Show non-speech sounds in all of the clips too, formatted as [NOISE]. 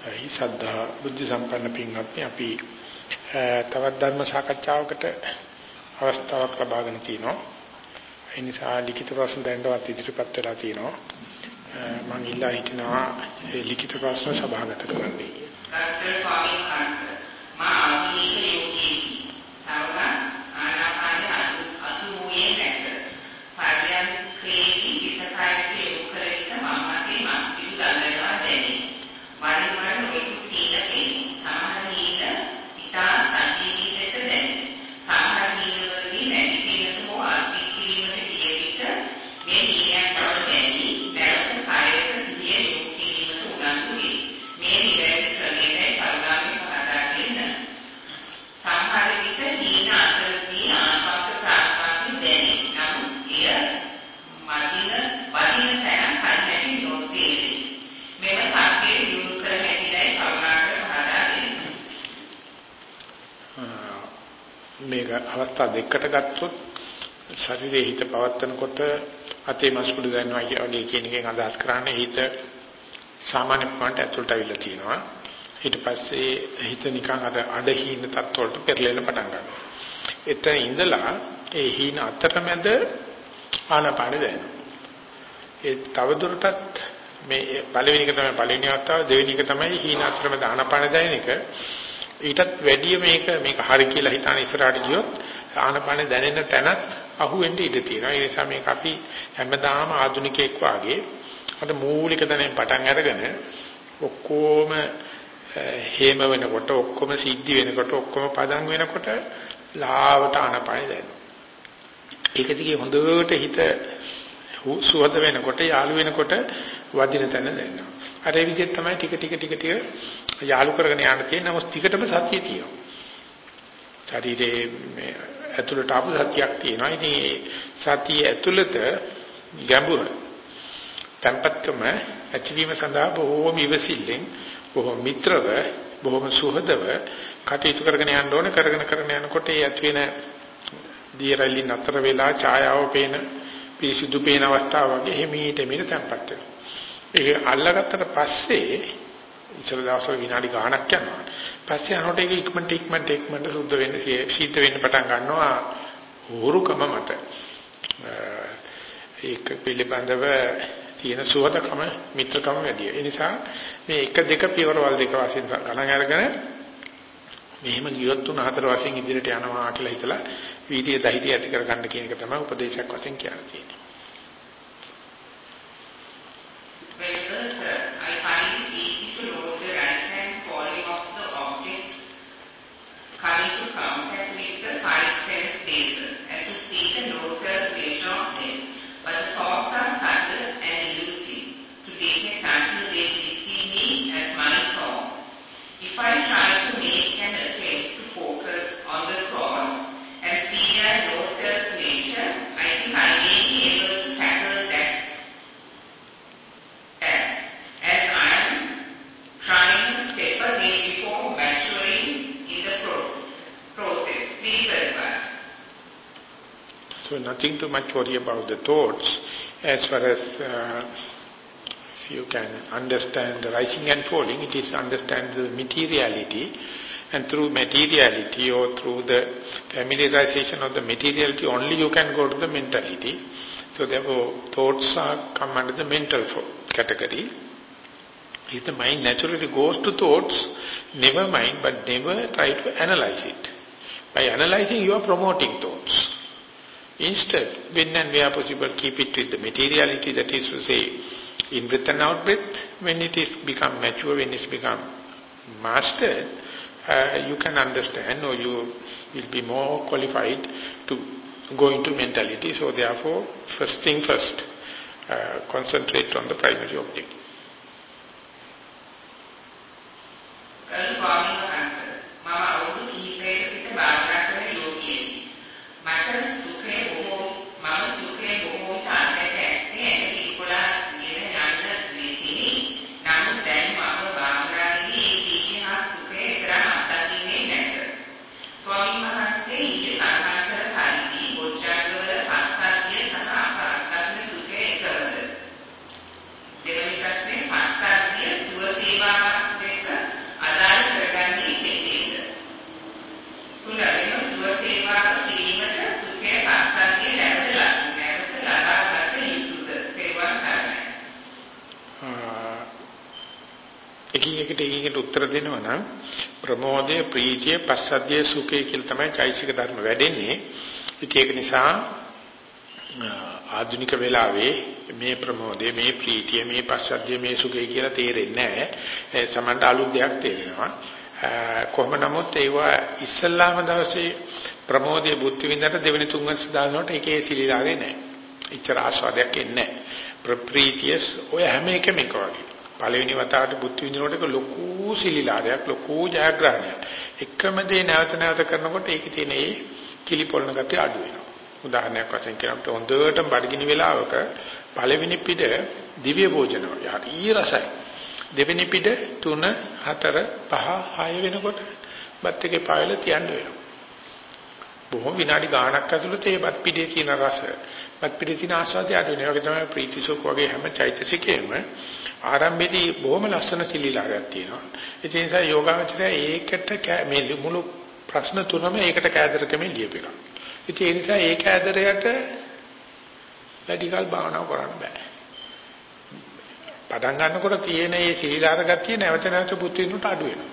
ඒ සද්ධා බුද්ධ සම්පන්න පින්වත්නි අපි තවත් ධර්ම සාකච්ඡාවකට අවස්ථාවක් ලබාගෙන තිනවා. ඒ නිසා ලිඛිත ප්‍රශ්න දැනවත් ඉදිරිපත් වෙලා තිනවා. මම ඉල්ලා හිටිනවා ඒ ලිඛිත ප්‍රශ්න සභාගත කරන්න. ගරුතර ස්වාමීන් වහන්සේ මා ආධුනික යෝගී තවම ආනාපාන අසුමුයේ නැත. පරියන්කේදී විසකාරයේ යොමු කර විට මම මතේ මස් පිටු ගන්නවා දැනේ. වරින් වර නොයෙකු තීනකේ සමහර නීල ඉතා සජීවී ලෙස දැනේ. සමහර නීලවලදී නැති කෙනතු හෝ අල්පී කිරීමට ගිය විට මේ නීලයන් බව දැනී නැවත කායයට සිහිය යොමු කිරීමට උනන්දු වේ. මේ නිවැරදි ක්‍රමයේදී පරිණාමය පහදා දෙන්න. සමහර විට නීන අතරදී ආපස්ස ප්‍රාණවාදී දැනේ. නමුත් එය මදින වදින තැන හරියට නොතේරේ. මෙම තාක්කේ දියුණු කර හැකිදයි කරුණාකර පහදා දෙන්න. මේක අවස්ථා දෙකකට ගත්තොත් ශරීරයේ හිත පවත්නකොට අතේ මස්කුඩු ගන්නවා වගේ කියන එකෙන් අදහස් කරන්නේ හිත සාමාන්‍ය ප්‍රමාණයට ඇතුළට අවිල්ලා තියෙනවා. ඊට පස්සේ හිත නිකන් අර අඩහීන තත්ත්වවලට පෙරලෙන්න පටන් ගන්නවා. එතන ඉඳලා ඒ හීන අතරමැද ආනපාන දැනෙනවා. ඒ තවදුරටත් මේ පළවෙනි එක තමයි පළවෙනි අවස්ථාව. දෙවෙනි එක තමයි හීන අතරමැද ආනපාන දැනෙන එක. ඊටත් වැඩිය මේක මේක හරි කියලා හිතාන ඉස්සරහට ගියොත් ආනපාන දැනෙන තැනත් අහුවෙන්න ඉඩ තියෙනවා. ඒ නිසා මේක අපි හැමදාම ආධුනිකයෙක් වාගේ අද මූලික දැනෙන් පටන් අරගෙන ඔක්කොම හේම වෙනකොට ඔක්කොම සිද්ධි වෙනකොට ඔක්කොම පදම් වෙනකොට ලාවට ආනපාන දැනෙනවා. ඒක දිගේ හොඳට හිත සුවද වෙනකොට යාළු වෙනකොට වදින තැන දැනෙනවා. අර ඒ විදිහට තමයි ටික ටික ටික ටික යාලු කරගෙන යන්න තියෙන නමුත් ටිකටම සතිය තියෙනවා. ශරීරයේ මේ ඇතුළට ආපු සතියක් තියෙනවා. ඉතින් සතිය ඇතුළත ගැඹුර tempatකම ඇතිවීම සඳහා බොහෝම ඉවසිල්ලෙන් බොහෝ මිත්‍රව බොහෝම සුහදව කටයුතු කරගෙන යන්න ඕනේ කරගෙන කරගෙන යනකොට ඒ ඇති වෙන දියරලි නතර වෙලා ඡායාව පේන පිරිසිදු පේන අවස්ථාව වගේ හිමීට මෙන්න tempත් වෙනවා. ඒක අල්ලගත්තට පස්සේ ඉතල දවසවල විනාඩි ගාණක් යනවා. පස්සේ අනෝට ඒක ඉක්මනට ඉක්මනට ඉක්මනට සුද්ධ වෙන්න සීත වෙන්න පටන් ගන්නවා හුරුකම මත. ඒක පිළිබඳව තියෙන සුවදකම මිත්‍රකම වැඩි. ඒ නිසා මේ එක දෙක පියවරවල් දෙක වශයෙන් ගණන් අරගෙන මෙහෙම ගියොත් තුන හතර වශයෙන් ඉදිරියට යනවා කියලා හිතලා වීර්ය ධෛර්යය ඇති කරගන්න කියන එක තමයි උපදේශයක් වශයෙන් කියන්නේ. Nothing too much worry about the thoughts as far as uh, you can understand the rising and falling, it is understand the materiality and through materiality or through the familiarization of the materiality only you can go to the mentality. So therefore thoughts are come under the mental category. If the mind naturally goes to thoughts, never mind but never try to analyze it. By analyzing you are promoting thoughts. Instead, when and where possible, keep it with the materiality, that is to say, in breath and out breath, when it is become mature, when it become mastered, uh, you can understand or you will be more qualified to go into mentality. So therefore, first thing first, uh, concentrate on the primary object. එකින් එකට එකින් උත්තර දෙනවා නම් ප්‍රමෝදය, ප්‍රීතිය, පස්සද්ධිය, සුඛය කියලා තමයි චෛසික ධර්ම වැඩෙන්නේ. ඒක නිසා ආධුනික වෙලාවේ මේ ප්‍රමෝදය, මේ ප්‍රීතිය, මේ පස්සද්ධිය, මේ සුඛය කියලා තේරෙන්නේ නැහැ. සමහරට අලුත් දෙයක් තේරෙනවා. කොහොම නමුත් ඒවා ඉස්සල්ලාම දවසේ ප්‍රමෝදයේ බුද්ධ විඳට දෙවෙනි තුන්වෙනි සදානකට ඒකේ සිලිලාවේ නැහැ. ඉච්ඡර ආස්වාදයක් එන්නේ නැහැ. ප්‍රීතිය ඔය හැම එකම එක වගේ. පළවෙනි වතාවට බුද්ධ විඳිනකොට ලොකු සිලිලාරයක් ලොකු ජයග්‍රහණයක්. එකම දේ නැවත නැවත කරනකොට ඒකේ තියෙන ඒ කිලිපොළන ගතිය අඩු වෙනවා. උදාහරණයක් වශයෙන් කියනකොට හොඳටම බඩගිනි වෙලාවක පළවෙනි පිට දිව්‍ය භෝජන හරි රසයි. දෙවෙනි පිට 3 4 5 6 වෙනකොට බත් එකේ පායල තියන්න වෙනවා. බොහොම විනාඩි ගාණක් ඇතුළත ඒ බත් පිටේ තියෙන රස, බත් පිටේ තියෙන ආස්වාදය අඩු වෙනවා. ඒක තමයි ප්‍රීතිසුඛ වගේ හැම චෛතසිකේම ආරම්භයේදී බොහොම ලස්සන සිලිලාරයක් තියෙනවා. ඒ නිසා යෝගාවචරය ඒකට මේ මුළු ප්‍රශ්න තුනම ඒකට කෑදරකමේ ලියපෙක. ඉතින් ඒ නිසා ඒ කෑදරයට වැඩිකල් භාවනා කරන්න බෑ. පටන් ගන්නකොට තියෙන මේ සීලාර ගතිය නැවත නැවත පුත්‍රිනුට අඩු වෙනවා.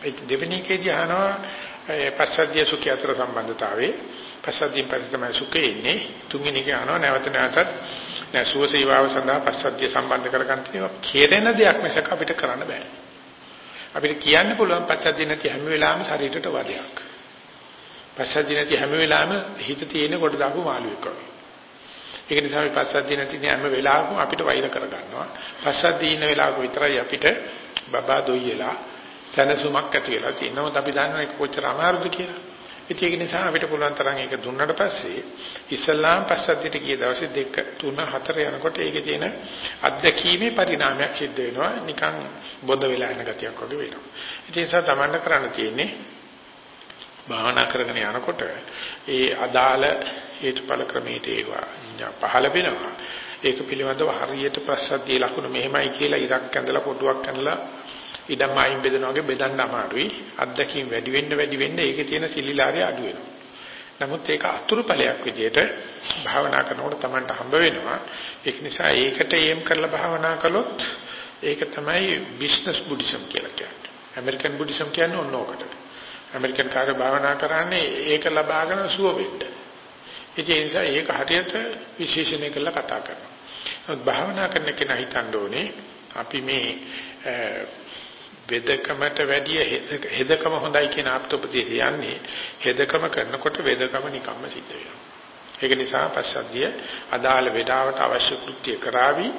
ඒ දෙවෙනි එකේදී අහනවා පස්සද්ධිය සුඛය අතර සම්බන්ධතාවයේ පස්සද්ධියෙන් පස්සේ තමයි සුඛේ ඉන්නේ. තුන්වෙනි එක අහනවා නැවත නැවතත් නැසුව සේවාව සඳහා පස්සද්ධිය සම්බන්ධ කරගන්න තියෙනවා. කෙරෙන දෙයක් මිසක අපිට කරන්න බෑ. අපිට කියන්න පුළුවන් පස්සද්ධිය නැති හැම වෙලාවෙම ශරීරයට වදයක්. පස්සද්ධිය නැති හැම වෙලාවෙම හිත තියෙන කොට දාපු මාළුවෙක් වගේ. ඒක නිසා මේ පස්සද්ධිය නැති හැම වෙලාවකම අපිට වෛර කරගන්නවා. පස්සද්ධිය ඉන්න වෙලාවක විතරයි අපිට බබා දොයිලා සැනසුමක් ඇති වෙලා තියෙනවා. අපි දන්නවා ඒක කොච්චර අමාරුද කියලා. ඒක නිසා අපිට පුළුවන් තරම් ඒක දුන්නට පස්සේ ඉස්ලාම් පස්සද්ධියට ගිය දවසේ 2 3 4 යනකොට ඒකේ තියෙන අත්දැකීමේ පරිණාමයක් සිද්ධ වෙනවා. නිකන් බොඳ වෙලා යන ගතියක් වගේ වෙනවා. ඒ නිසා තමන්ට කරන්න තියෙන්නේ භාවනා කරගෙන යනකොට ඒ අදාළ හේතුඵල ක්‍රමයට ඒවා පහළ වෙනවා. ඒක පිළිබඳව හරියට ප්‍රසද්ධිය ලකුණු මෙහෙමයි කියලා ඉරක් ඇඳලා කොටුවක් ඇඳලා ඉඩම් අයින් බෙදනවා වගේ බෙදන්න අමාරුයි. අත්දැකීම් වැඩි වෙන්න වැඩි වෙන්න ඒකේ තියෙන සිලිලාරය අඩු වෙනවා. නමුත් ඒක අතුරු ඵලයක් විදිහට භාවනා කරනකොට Tamanට හම්බ වෙනවා. ඒක නිසා ඒකට එම් කරලා භාවනා කළොත් ඒක තමයි බිස්නස් බුද්දිසම් කියලා කියන්නේ. ඇමරිකන් බුද්දිසම් කියන්නේ ඕන ඕකට. ඇමරිකන් කාර්ය භාවනා කරන්නේ ඒක ලබාගෙන සුව වෙන්න. ඒ නිසා ඒක හරියට විශේෂණය කරලා කතා කරනවා. නමුත් භාවනා කරන කෙනා හිතන්න ඕනේ අපි මේ වෙදකමට වැඩිය හෙදකම හොඳයි කියන ආප්තෝපදේශය යන්නේ හෙදකම කරනකොට වෙදකම නිකම්ම සිද්ධ වෙනවා. ඒක නිසා පස්සද්ධිය අදාළ වේදාවට අවශ්‍ය කෘත්‍ය කරાવી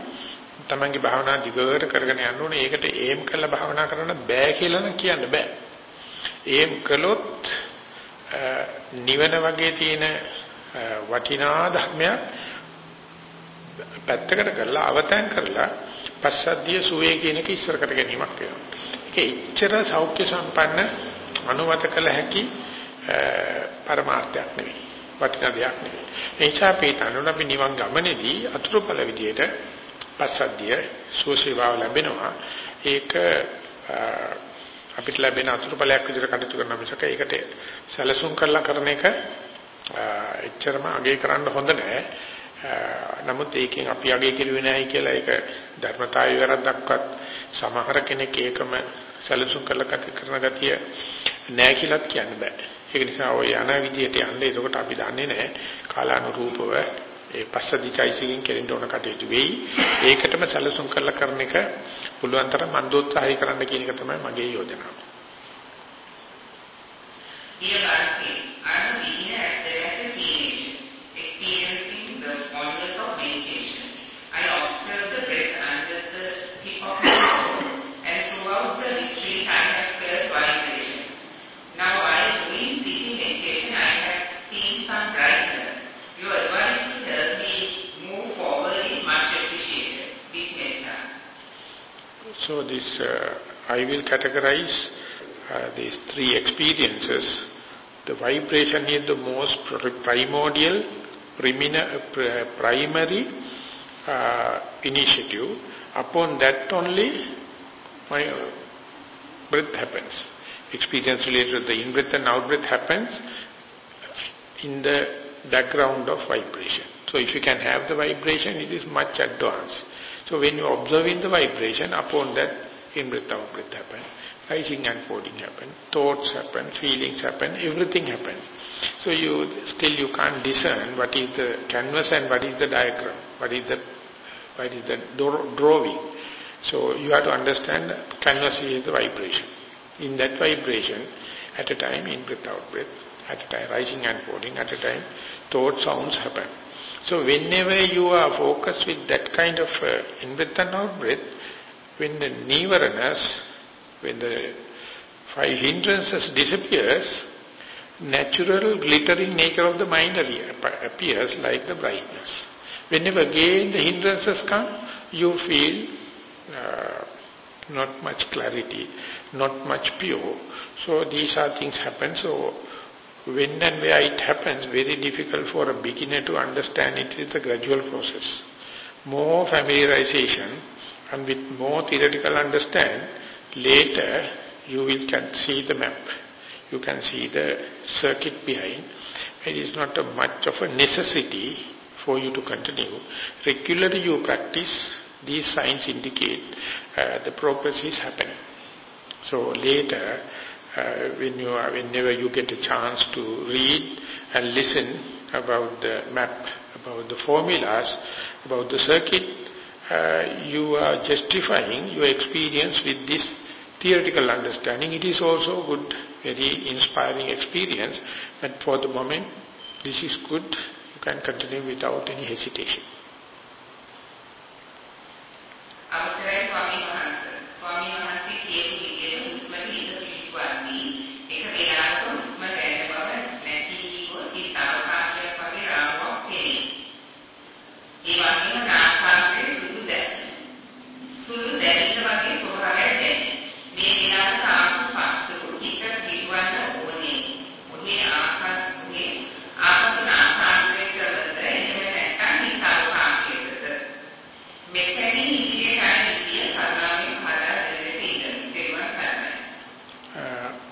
තමන්ගේ භාවනා දිගට කරගෙන යන්න ඕනේ. ඒකට ඒම් කරලා භාවනා කරන්න බෑ කියලා නම් කියන්න බෑ. ඒම් කළොත් නිවන වගේ තියෙන වටිනා ධර්මයක් පැත්තකට කරලා අවතන් කරලා පස්සද්ධිය සුවේ කියන එක ඉස්සර කර ගැනීමක් වෙනවා. ඒක ඉච්ඡර සෞඛ්‍ය සම්පන්න අනුමත කළ හැකි පරමාර්ථයක් නෙවෙයි. වටිනා දෙයක් නෙවෙයි. ඒ නිසා අපි තනුන අපි නිවන් ගමනේදී අතුරුඵල විදියට පස්සද්ධිය සුවසේවාව ලැබෙනවා. ඒක අපිට ලැබෙන අතුරුඵලයක් විදිහට කටයුතු කරන මිසක ඒකට සැලසුම් කරලා කරන එක එච්චරම අගය කරන්න හොඳ නෑ. නමුත් ඒකෙන් අපි අගය කෙරුවේ නැහැ කියලා ඒක ධර්මතාවය වැරද්දක්වත් සමහර කෙනෙක් ඒකම සැලසුම් කරලා කතා කරන ගතිය නැහැ කියලාත් කියන්න බෑ. ඒක නිසා ඔය යන විදිහට යන්නේ එතකොට අපි දන්නේ නැහැ කාලානුරූපව ඒ පස්සදිචයිසිකින් කෙරෙන්න ඕන කටයුතු වෙයි. ඒකටම සැලසුම් කරලා කරන එක පුළුවන් තරම් මන්දෝත්සාහය කරන්න කියන එක තමයි මගේ යෝජනාව. Dear Bharati, I am a beginner at the So this, uh, I will categorize uh, these three experiences. The vibration is the most primordial, primary uh, initiative. Upon that only my uh, breath happens. Experience related to the in-breath and out-breath happens in the background of vibration. So if you can have the vibration, it is much advanced. So when you observe in the vibration, upon that in breath out breath happen, rising and falling happen, thoughts happen, feelings happen, everything happens. So you still you can't discern what is the canvas and what is the diagram, what is the what is the drawing. So you have to understand canvas is the vibration. In that vibration, at a time in breath out breath, at a time rising and falling, at a time thought sounds happen. So whenever you are focused with that kind of uh, in-breath and out-breath, when the nivaranus, when the five hindrances disappears, natural glittering nature of the mind appears like the brightness. Whenever again the hindrances come, you feel uh, not much clarity, not much pure. So these are things happen. So when and where it happens, very difficult for a beginner to understand it is a gradual process. More familiarization and with more theoretical understand, later you will can see the map. You can see the circuit behind. It is not a much of a necessity for you to continue. Regularly you practice, these signs indicate uh, the progress is happening. So later, uh, when you are, whenever you get a chance to read and listen about the map, about the formulas, about the circuit, uh, you are justifying your experience with this theoretical understanding. It is also good, very inspiring experience, but for the moment, this is good. You can continue without any hesitation.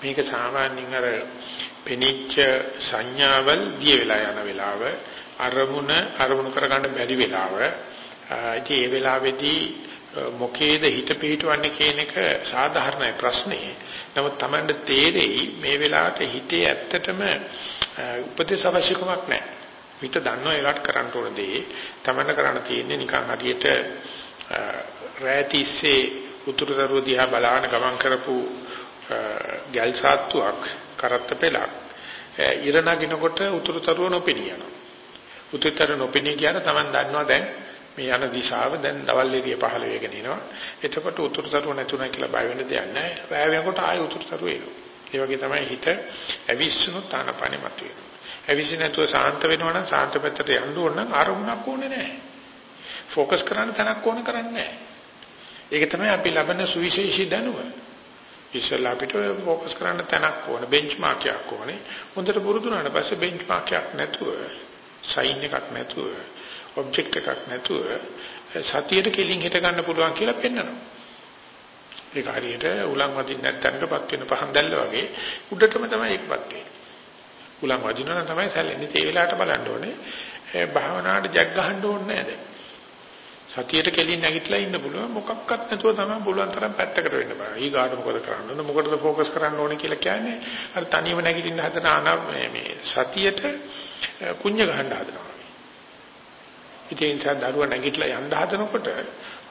මේක සාමාන්‍යයෙන් අර පෙනිච්ච සංඥාවල් දිය වෙලා යන වෙලාව අරමුණ අරමුණු කරගන්න බැරි වෙලාව ඉතින් ඒ වෙලාවේදී මොකේද හිත පිහිටවන්නේ කියන එක සාධාරණයි ප්‍රශ්නේ. නමුත් Tamand තේරෙයි මේ වෙලාවට හිතේ ඇත්තටම උපදේශ අවශ්‍යකමක් නැහැ. හිත දන්නවා ඒකට කරන්න ඕන දේ. Tamand කරන්න තියෙන්නේ නිකන් හරියට රැතිස්සේ උතුරුදරුව දිහා බලාන ගමන් කරපු ගල් සාත්තුවක් කරත්ත පෙලක් ඉර නගිනකොට උතුරුතරුව නොපෙනී යනවා. උතුරුතර නොපෙනී කියන තමන් දන්නවා දැන් මේ යන දිශාව දැන් දවල් එළිය පහළ වෙගෙන එනවා. එතකොට උතුරුතරුව නැතුණා කියලා බය වෙන්න දෙයක් නැහැ. රැය වෙනකොට ආයෙ උතුරුතරුව එනවා. ඒ වගේ තමයි හිත ඇවිස්සුනොත් ආනපනෙ මතුවෙනවා. ඇවිස්සි නැතුව සාන්ත වෙනවා නම් සාන්ත පැත්තට යන්න ඕන නම් අරමුණක් ඕනේ නැහැ. ફોકસ කරන්න තැනක් ඕන කරන්නේ නැහැ. ඒක තමයි අපි ලබන සුවිශේෂී දැනුම. ඉස්සෙල්ලා අපිට ફોકસ කරන්න තැනක් ඕන බෙන්ච්මාර්ක් එකක් ඕනේ. හොඳට පුරුදු වුණාට පස්සේ බෙන්ච්මාර්ක් එකක් නැතුව, සයින් එකක් නැතුව, ඔබ්ජෙක්ට් එකක් නැතුව සතියට කෙලින් හිට ගන්න පුළුවන් කියලා පෙන්වනවා. ඒක හරියට උලන් වදින්න නැත්නම්කපත් වෙන පහන් දැල්ල වගේ උඩටම තමයි ඒකපත් වෙන්නේ. උලන් වදිනවා නම් තමයි සැලෙන්නේ. ඒ වෙලාවට බලන්න ඕනේ. භාවනාවට ජග් ගහන්න ඕනේ නැහැ දැන්. සතියට කෙලින් නැගිටලා ඉන්න පුළුවන් මොකක්වත් නැතුව තමයි පුළුවන් තරම් පැත්තකට වෙන්න බෑ. ඊගාට මොකද කරන්න ඕන මොකටද ફોકસ කරන්න ඕනේ කියලා කියන්නේ අර තනියම නැගිටින්න හදන ආනාව මේ සතියට කුඤ්ඤ ගහන්න හදනවා. ඉතින් ඒ දරුවා නැගිටලා යන්න හදනකොට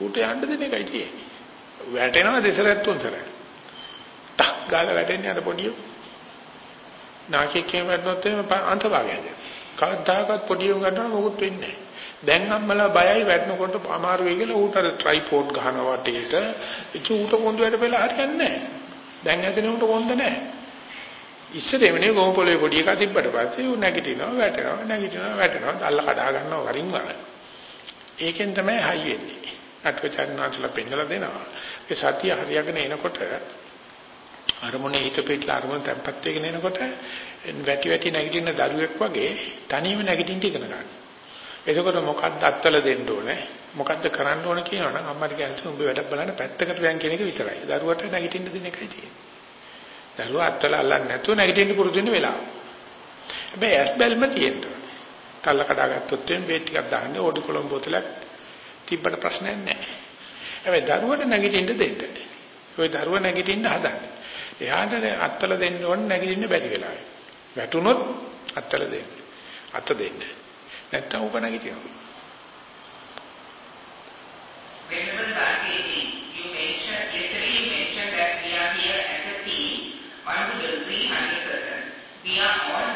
ඌට යන්න දෙන එකයි තියෙන්නේ. වැටෙනවා දෙසරත් තුන්සරයි. ටක් ගාලා වැටෙන්නේ අර පොඩිය. නාකිකේ වැටුනොත් එහෙම අන්තභාගයද. කවදාකවත් පොඩියව ගන්නවා මොකුත් වෙන්නේ නැහැ. දැන් අම්මලා බයයි වැටෙනකොට අමාරු වෙයි කියලා ඌට අර ට්‍රයිපෝඩ් ගහනවා වටේට. ඒක ඌට කොන්ද වැඩ වෙලා හරියන්නේ නැහැ. දැන් ඇදෙනකොට කොන්ද නැහැ. ඉස්සරේ වෙනේ ගොම පොළවේ පොඩි එකක් තිබ්බට පස්සේ ඌ නැගිටිනවා වැටෙනවා නැගිටිනවා වැටෙනවා අල්ල කඩා ගන්නවා වරින් වර. ඒකෙන් තමයි හයි වෙන්නේ. අත්වචරණාචල පෙන්නලා දෙනවා. ඒ සතිය හරියගෙන එනකොට අරමුණේ හිත පිටලා අරමුණ තැම්පත් වෙගෙන එනකොට වැටි වැටි නැගිටින දරුවෙක් වගේ තනියම නැගිටින්න ඉගෙන ගන්නවා. එතකොට මොකක්ද අත්තල දෙන්න ඕනේ? මොකද්ද කරන්න ඕනේ කියනවනම් අම්මට කියන්නේ උඹ වැඩක් බලන්න පැත්තකට යන් කියන එක විතරයි. දරුවට නැගිටින්න දෙන එකයි තියෙන්නේ. දරුවා අත්තල අල්ලන්නේ නැතුව නැගිටින්න පුරුදු වෙන වෙලාව. හැබැයි ඇස් බැල්ම තියෙන්න ඕනේ. තල්ල කඩාගත්තොත් එම් බේත් ටිකක් දාන්න ඕඩි කොලම් බෝතලයක් තිබ්බට ප්‍රශ්නයක් නැහැ. හැබැයි දරුවට නැගිටින්න දෙන්න. ওই දරුව නැගිටින්න හදන්නේ. එයාට අත්තල දෙන්න ඕනේ නැගිටින්න බැරි වෙලාවේ. වැටුනොත් අත්තල දෙන්න. අත දෙන්න. නැත්තම් උප නැගිටිනවා. Venerable Sarketi, you mentioned, yesterday you mentioned that we are here as a team, one would agree 100%. We are all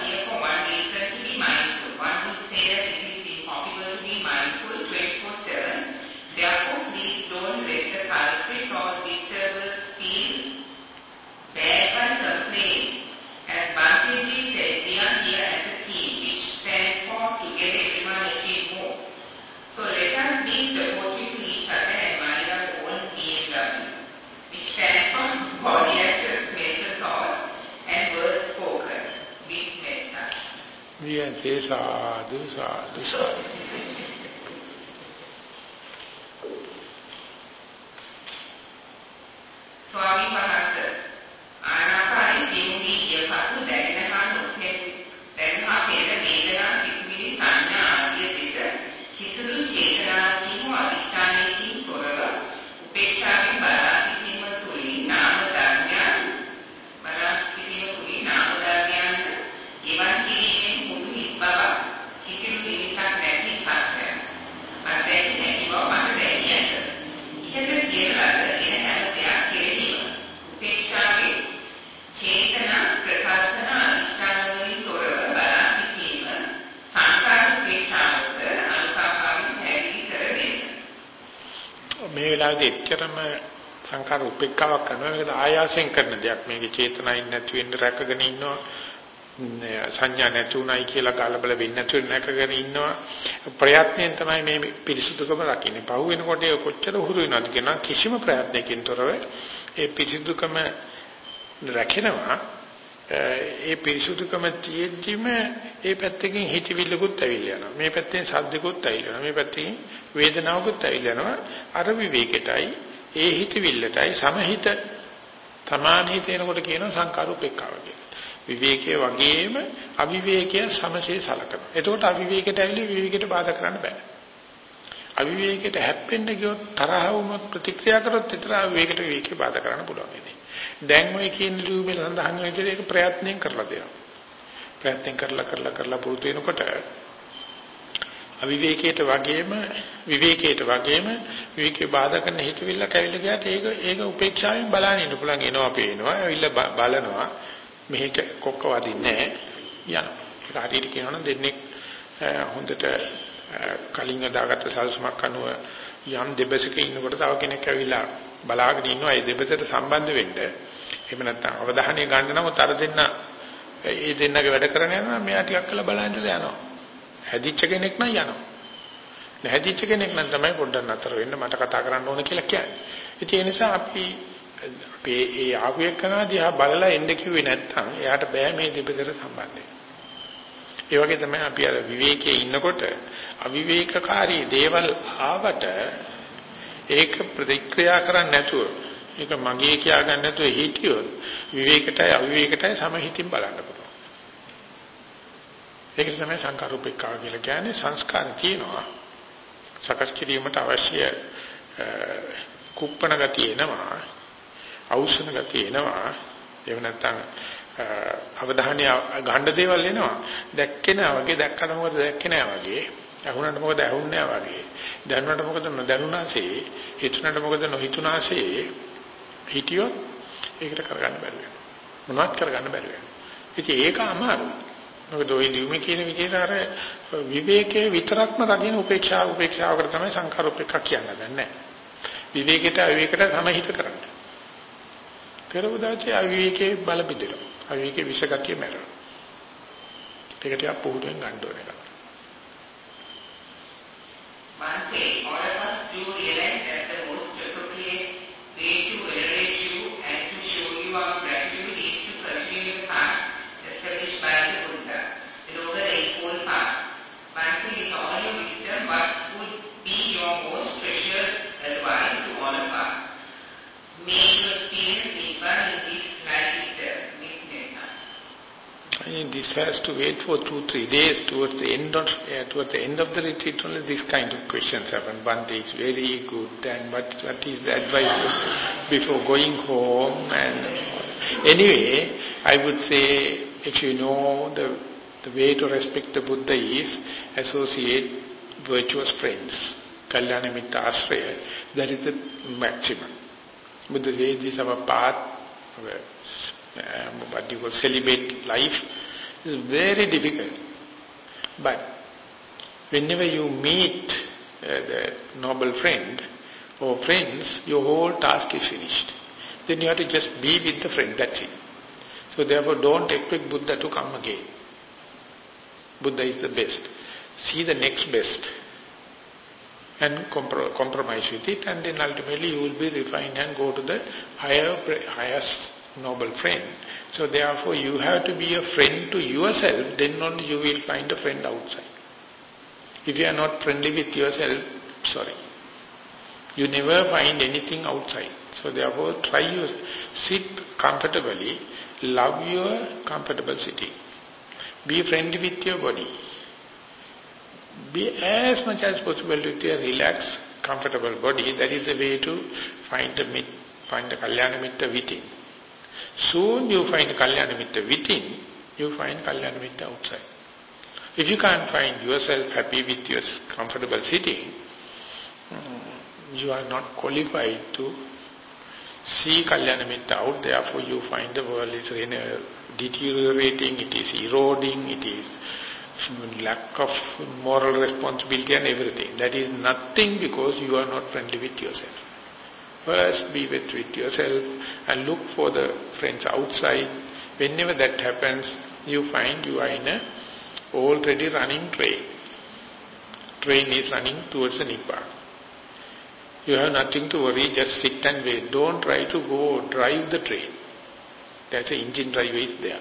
වියන්සේ සාදු සාදු සාදු. ස්වාමීන් වහන්සේ ආනාපානයේ දියුණී කිය පසු දැනෙන හා නොපෙන දැනෙන හා පෙනෙන වේදනා සිතුවිලි සංඥා ආදිය දෙක කිසිදු චේතනාවකින් හෝ අදිෂ්ඨානයකින් තොරව උපේක්ෂාවෙන් බලා සිටීම තුළින් නාම ධර්මයන් බලා සිටීම තුළින් නාම ධර්මයන් එවන් කිරීමෙන් මුළු හිස් බව කිසිදු නිමිත්තක් නැති පස්සය අත්දැකී නැති බව මට දැනිය ඇත. ඉහත කියන ලද එන හැම දෙයක් කෙරෙහිම උපේක්ෂාවේ චේතනා ප්‍රකල්පන අනිෂ්ඨාන වලින් තොරව බලා සිටීම සංකාර උපේක්ෂාවත අනුකම්පාවෙන් පැහැදිලි කර දෙන්න. මේ වෙලාවේදී එච්චරම සංකාර උපේක්ෂාවක් කරනවා මේක ආයාසයෙන් කරන දෙයක්. මේකේ චේතනයින් නැති වෙන්න රැකගෙන ඉන්නවා. සංඥා නැතුණයි කියලා කලබල වෙන්නේ නැතුව නැකගෙන ඉන්නවා. ප්‍රයත්නයෙන් තමයි මේ පිරිසුදුකම රකින්නේ. පහු වෙනකොට ඒක කොච්චර හුරු වෙනවද කියන කිසිම ප්‍රයත්නයකින් තොරව ඒ පිරිසුදුකම රැකෙනවා. ඒ පිරිසුදුකම තියෙද්දිම ඒ පැත්තකින් හිතවිල්ලකුත් ඇවිල්ලා යනවා මේ පැත්තෙන් සද්දකුත් ඇවිල්ලා යනවා මේ පැත්තකින් වේදනාවකුත් ඇවිල්ලා යනවා අර විවේකයටයි ඒ හිතවිල්ලටයි සමහිත තමානිත එනකොට කියනවා සංකාරූපේක්ඛාව කියලා විවේකයේ වගේම අවිවේකය සමසේ සලකනවා. එතකොට අවිවේකයට ඇවිල්ලා විවේකයට බාධා කරන්න බෑ. අවිවේකයට හැප්පෙන්න ගියොත් තරහ වුණොත් ප්‍රතික්‍රියා කරොත් විතර අවිවේකයට විවේකේ බාධා කරන්න පුළුවන් වෙන්නේ. දැන් ඔය කියන ලියුමේ සඳහන් වෙන විදිහට ඒක ප්‍රයත්නයෙන් කරලා දෙනවා. ප්‍රයත්නයෙන් කරලා කරලා කරලා පුරුදු වෙනකොට අවිවේකයට වගේම විවේකයට වගේම විවේකේ බාධා කරන හිතවිල්ල කැවිල්ල ගියාට ඒක ඒක උපේක්ෂාවෙන් බලන්න ඉන්න පුළුවන් එනවා පේනවා ඇවිල්ලා බලනවා මෙහෙට කොක්ක වදින්නේ යනවා. ඒක හරියට කියනවනම් දෙන්නේ හොඳට කලින් දාගත්ත සල්සමක් අනුව යම් දෙබසක ඉන්නකොට තව කෙනෙක් ඇවිල්ලා බලාගෙන ඉන්නවා ඒ දෙබසට සම්බන්ධ වෙන්න. එහෙම නැත්නම් අවධානය ගන්න නම් තර දෙන්න ඒ දෙන්නගේ වැඩ කරගෙන යනවා මෙයා ටිකක් කළා බලන්න යනවා. හැදිච්ච කෙනෙක් නම් යනවා. නැහැදිච්ච කෙනෙක් නම් තමයි පොඩ්ඩක් නතර වෙන්න මට කතා කරන්න ඕන කියලා කියන්නේ. ඒ නිසා අපි අපේ ඒ ආපු එකනා දිහා බලලා එන්න කිව්වේ නැත්නම් එයාට බෑ මේ දෙපෙතට සම්බන්ධ ඒ වගේ තමයි අපි අර විවේකයේ ඉන්නකොට අවිවේකකාරී දේවල් ආවට ඒක ප්‍රතික්‍රියා කරන්නේ නැතුව ඒක මගේ කියා ගන්න නැතුව හිටියොත් විවේකයටයි අවිවේකයටයි සමහිතින් බලන්න පුළුවන්. ඒක තමයි සංකාරූපේක්ඛාව කියලා කියන්නේ සංස්කාර තියෙනවා. සකස් කිරීමට අවශ්‍ය කුප්පණ ගතිය එනවා. අවුස්සන ගතිය එනවා. එහෙම නැත්නම් අවධානය ගන්න දේවල් එනවා. දැක්කේ නෑ වගේ දැක්කට මොකද දැක්කේ නෑ වගේ. ඇහුණට මොකද ඇහුන්නේ නෑ වගේ. දැනුණට මොකද නොදැනුණාසේ. හිතුණට මොකද නොහිතුණාසේ. හිතියොත් ඒකට කරගන්න බැරි වෙනවා. මොනවත් කරගන්න බැරි වෙනවා. ඉතින් ඒක අමාරුයි. මොකද ওই ලියුමේ කියන විදිහට අර විවේකයේ විතරක්ම රකින්න උපේක්ෂාව උපේක්ෂාවකට තමයි සංඛාර උපේක්ෂා කියන්නේ නැහැ. විවේකයට අවිවේකයට සමහිත කරන්නේ. පෙරවදාචේ අවිවේකයේ බල බෙදෙනවා. අවිවේකයේ විෂගතිය මැරෙනවා. ඒකට යා පොහුවෙන් ගන්න ඕනේ. One day, all of us do realize that the most appropriate way life this has to wait for two, three days towards the end of uh, towards the end of the retreat. Only this kind of questions happen. One day is very good, and what what is the advice before going home? And anyway, I would say if you know the the way to respect the Buddha is associate virtuous friends. Kalyana Mitta Ashraya, that is the maximum. Buddha says this is our path, um, what you call celibate life, is very difficult. But whenever you meet uh, the noble friend or friends, your whole task is finished. Then you have to just be with the friend, that's it. So therefore don't expect Buddha to come again. Buddha is the best. See the next best and compro compromise with it and then ultimately you will be refined and go to the higher, highest noble friend. So therefore you have to be a friend to yourself, then only you will find a friend outside. If you are not friendly with yourself, sorry. You never find anything outside. So therefore try to sit comfortably, love your comfortable sitting. Be friendly with your body. Be as much as possible with your relaxed, comfortable body. That is the way to find the, find the Kalyana Mitta within. Soon you find Kalyana within, you find Kalyana outside. If you can't find yourself happy with your comfortable sitting, mm, you are not qualified to see Kalyana out, therefore you find the world is deteriorating, it is eroding, it is lack of moral responsibility and everything. That is nothing because you are not friendly with yourself. First be with, with yourself and look for the friends outside. Whenever that happens, you find you are in a already running train. Train is running towards the Nibbana. You have nothing to worry, just sit and wait. Don't try to go drive the train. That's the engine driver is there.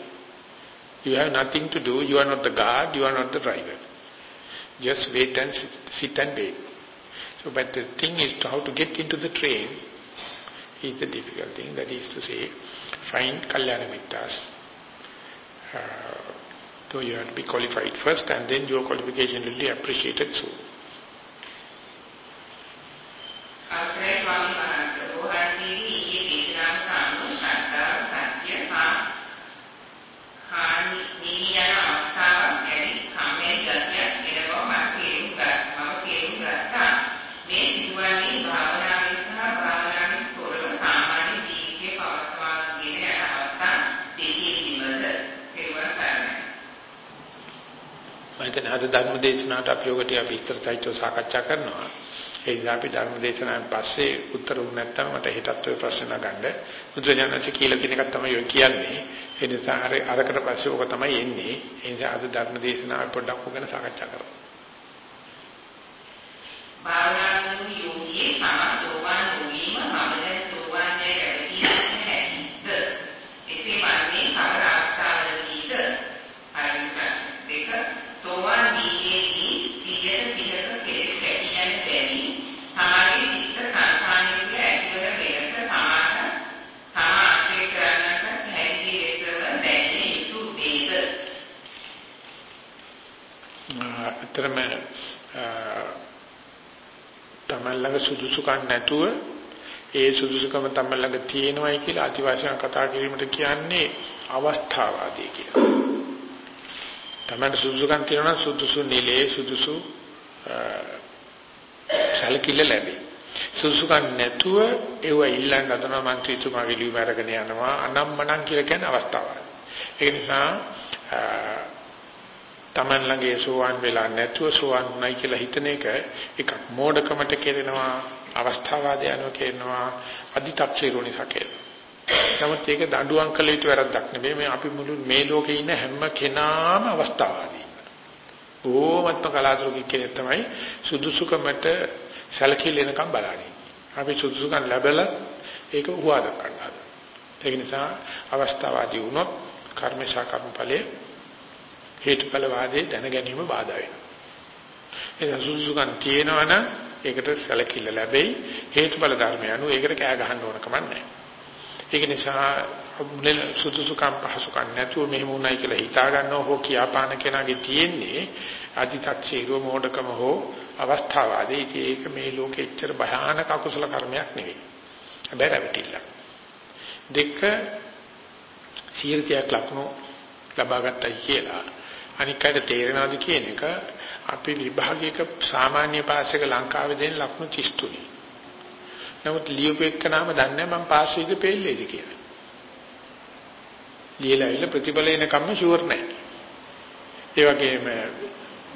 You have nothing to do, you are not the guard, you are not the driver. Just wait and sit, sit and wait. So, but the thing is how to get into the train is the difficult thing. That is to say, find Kalyana. Uh, so you have to be qualified first and then your qualification will be appreciated soon. අද ධර්ම දේශනාවට අපි ඔකට අපි විස්තර සහිතව සාකච්ඡා කරනවා. ඒ නිසා අපි ධර්ම දේශනාවෙන් පස්සේ උත්තර උන් නැත්තම් මට හෙටත් ඔය ප්‍රශ්න නගන්න. බුදුරජාණන්සේ කියලා කියන එකක් තමයි ඔය කියන්නේ. ඒ නිසා අර අරකට පස්සේ ඕක තමයි එන්නේ. ඒ නිසා අද ධර්ම දේශනාව පොඩ්ඩක් ඔගෙන සාකච්ඡා කරමු. භාවනාවේ යෝගී සමසෝවාන් වීම මමද සෝවාන්ය වැඩි හැකිද? එසේ වන්නේ කවර අවස්ථාවලදීද? අරින් දෙක සෝවාන් වීමේදී සියයට සිහක කෙලෙස් කැටි යන බැරි සමාධි චිත්ත සංඛාණය තුළ ඇතිවන වෙනස සමාත සමාශ්‍රය කරන්නට පැහැදිලි ලෙසම දැකිය යුතු දේද ඇත්තටම තමල්ලඟ සුදුසුකම් නැතුව ඒ සුදුසුකම තමල්ලඟ තියෙනවයි කියලා අතිවාසිකම් කතා කිරීමට කියන්නේ අවස්ථාවාදී කියලා. තමන්ට සුදුසුකම් තියෙනවා සුදුසු නිලයේ සුදුසු සැලකිල්ල ලැබේ. සුදුසුකම් නැතුව ඒව ඉල්ලන්න හදනවා മന്ത്രിතුමා විලිවම අරගෙන යනවා අනම්මනම් කියලා කියන අවස්ථාවක්. ඒ නිසා Taman ළඟේ සෝවන් වෙලා නැතුව සෝවන් උනායි කියලා හිතන එක එකක් මෝඩකමට කෙරෙනවා අවස්ථාවාදය යනවා කියනවා අදි탁ෂේරුව නිසා කියනවා. නමුත් ඒක දඬුවම් කළ යුතු වැරද්දක් නෙමෙයි මේ අපි මුළු මේ ලෝකේ ඉන්න හැම කෙනාම අවස්ථාවාදී. ඕමත්ම කලාතුරකින් කෙනෙක් තමයි සුදුසුකමට සැලකිලිනකම් බලන්නේ. අපි සුදුසුකම් ලැබලා ඒක උවා දක්වන්න ඒක නිසා අවස්ථාවාදී වුණොත් කර්මශා කර්මඵලයේ හේතුඵල වාදයේ දැන ගැනීම බාධා වෙනවා. ඒ සුදුසුකම් තියෙනවනම් ඒකට සැලකිල්ල ලැබෙයි හේතුඵල ධර්මය අනුව ඒකට කෑ ගහන්න ඕන කමක් නැහැ. ඒක නිසා මුලින් සුදුසුකම් පහසුකම් නැතුව මෙහෙම උනායි කියලා හිතා ගන්නව හෝ කියාපාන කෙනාගේ තියෙන්නේ අදි탁ෂීරෝ මෝඩකම හෝ අවස්ථාවාදී ඒක මේ ලෝකෙ එච්චර භයානක අකුසල කර්මයක් නෙවෙයි. හැබැයි රැවටිල්ල. දෙක සීර්තියක් ලකුණු ලබා ගන්නයි කියලා අනික් අයට තේරෙනවද කියන එක අපි විභාගයක සාමාන්‍ය පාස් එක ලංකාවේ දෙන ලකුණු 33. නමුත් ලියුප එක්කනම දන්නේ මම පාස් වෙයිද ෆේල් වෙයිද කියලා. ලියලා ඉල ප්‍රතිඵල එනකම්ම ෂුවර් නැහැ. ඒ වගේම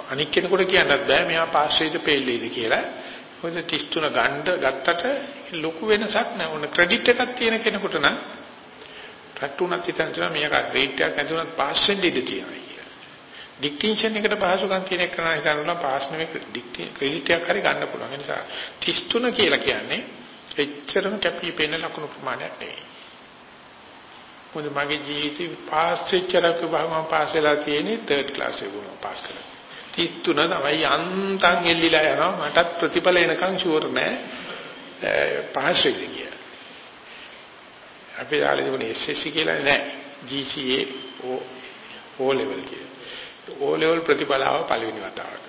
අනික් කෙනෙකුට කියන්නත් බෑ මෙයා පාස් වෙයිද ෆේල් වෙයිද කියලා. මොකද 33 ගන්න ගත්තට ලොකු වෙනසක් නැහැ. ඕන ක්‍රෙඩිට් එකක් තියෙන කෙනෙකුට නම් රට්ටුණත් හිතන් තියෙනවා මේක රේට් එකක් නැතුණත් පාස් වෙන්න ඉඩ තියෙනවා කියලා. ඩික්ටින්ෂන් එකට පහසුකම් තියෙන එක නම් හිතනවා පාස් නෙමෙයි ක්‍රෙඩිට් එකක් හරි ගන්න පුළුවන්. ඒ නිසා 33 කියලා කියන්නේ එච්චරම කැපී පෙනෙන ලකුණු ප්‍රමාණයක් නෙවෙයි. මොකද මගේ ජීවිතේ පාස් වෙච්චරක බහම පාස් වෙලා තියෙන්නේ 3rd class එක වුණා පාස් කළා. 33 තමයි අන්තං එල්ලිලා යනවා මටත් ප්‍රතිඵල එනකන් ෂුවර් නෑ පාස් වෙයිද කියලා. අපි යාළුවෝ තිබුණේ SSC කියලා නෑ GCA O O level කියලා. O level ප්‍රතිඵලාව පළවෙනි වතාවට.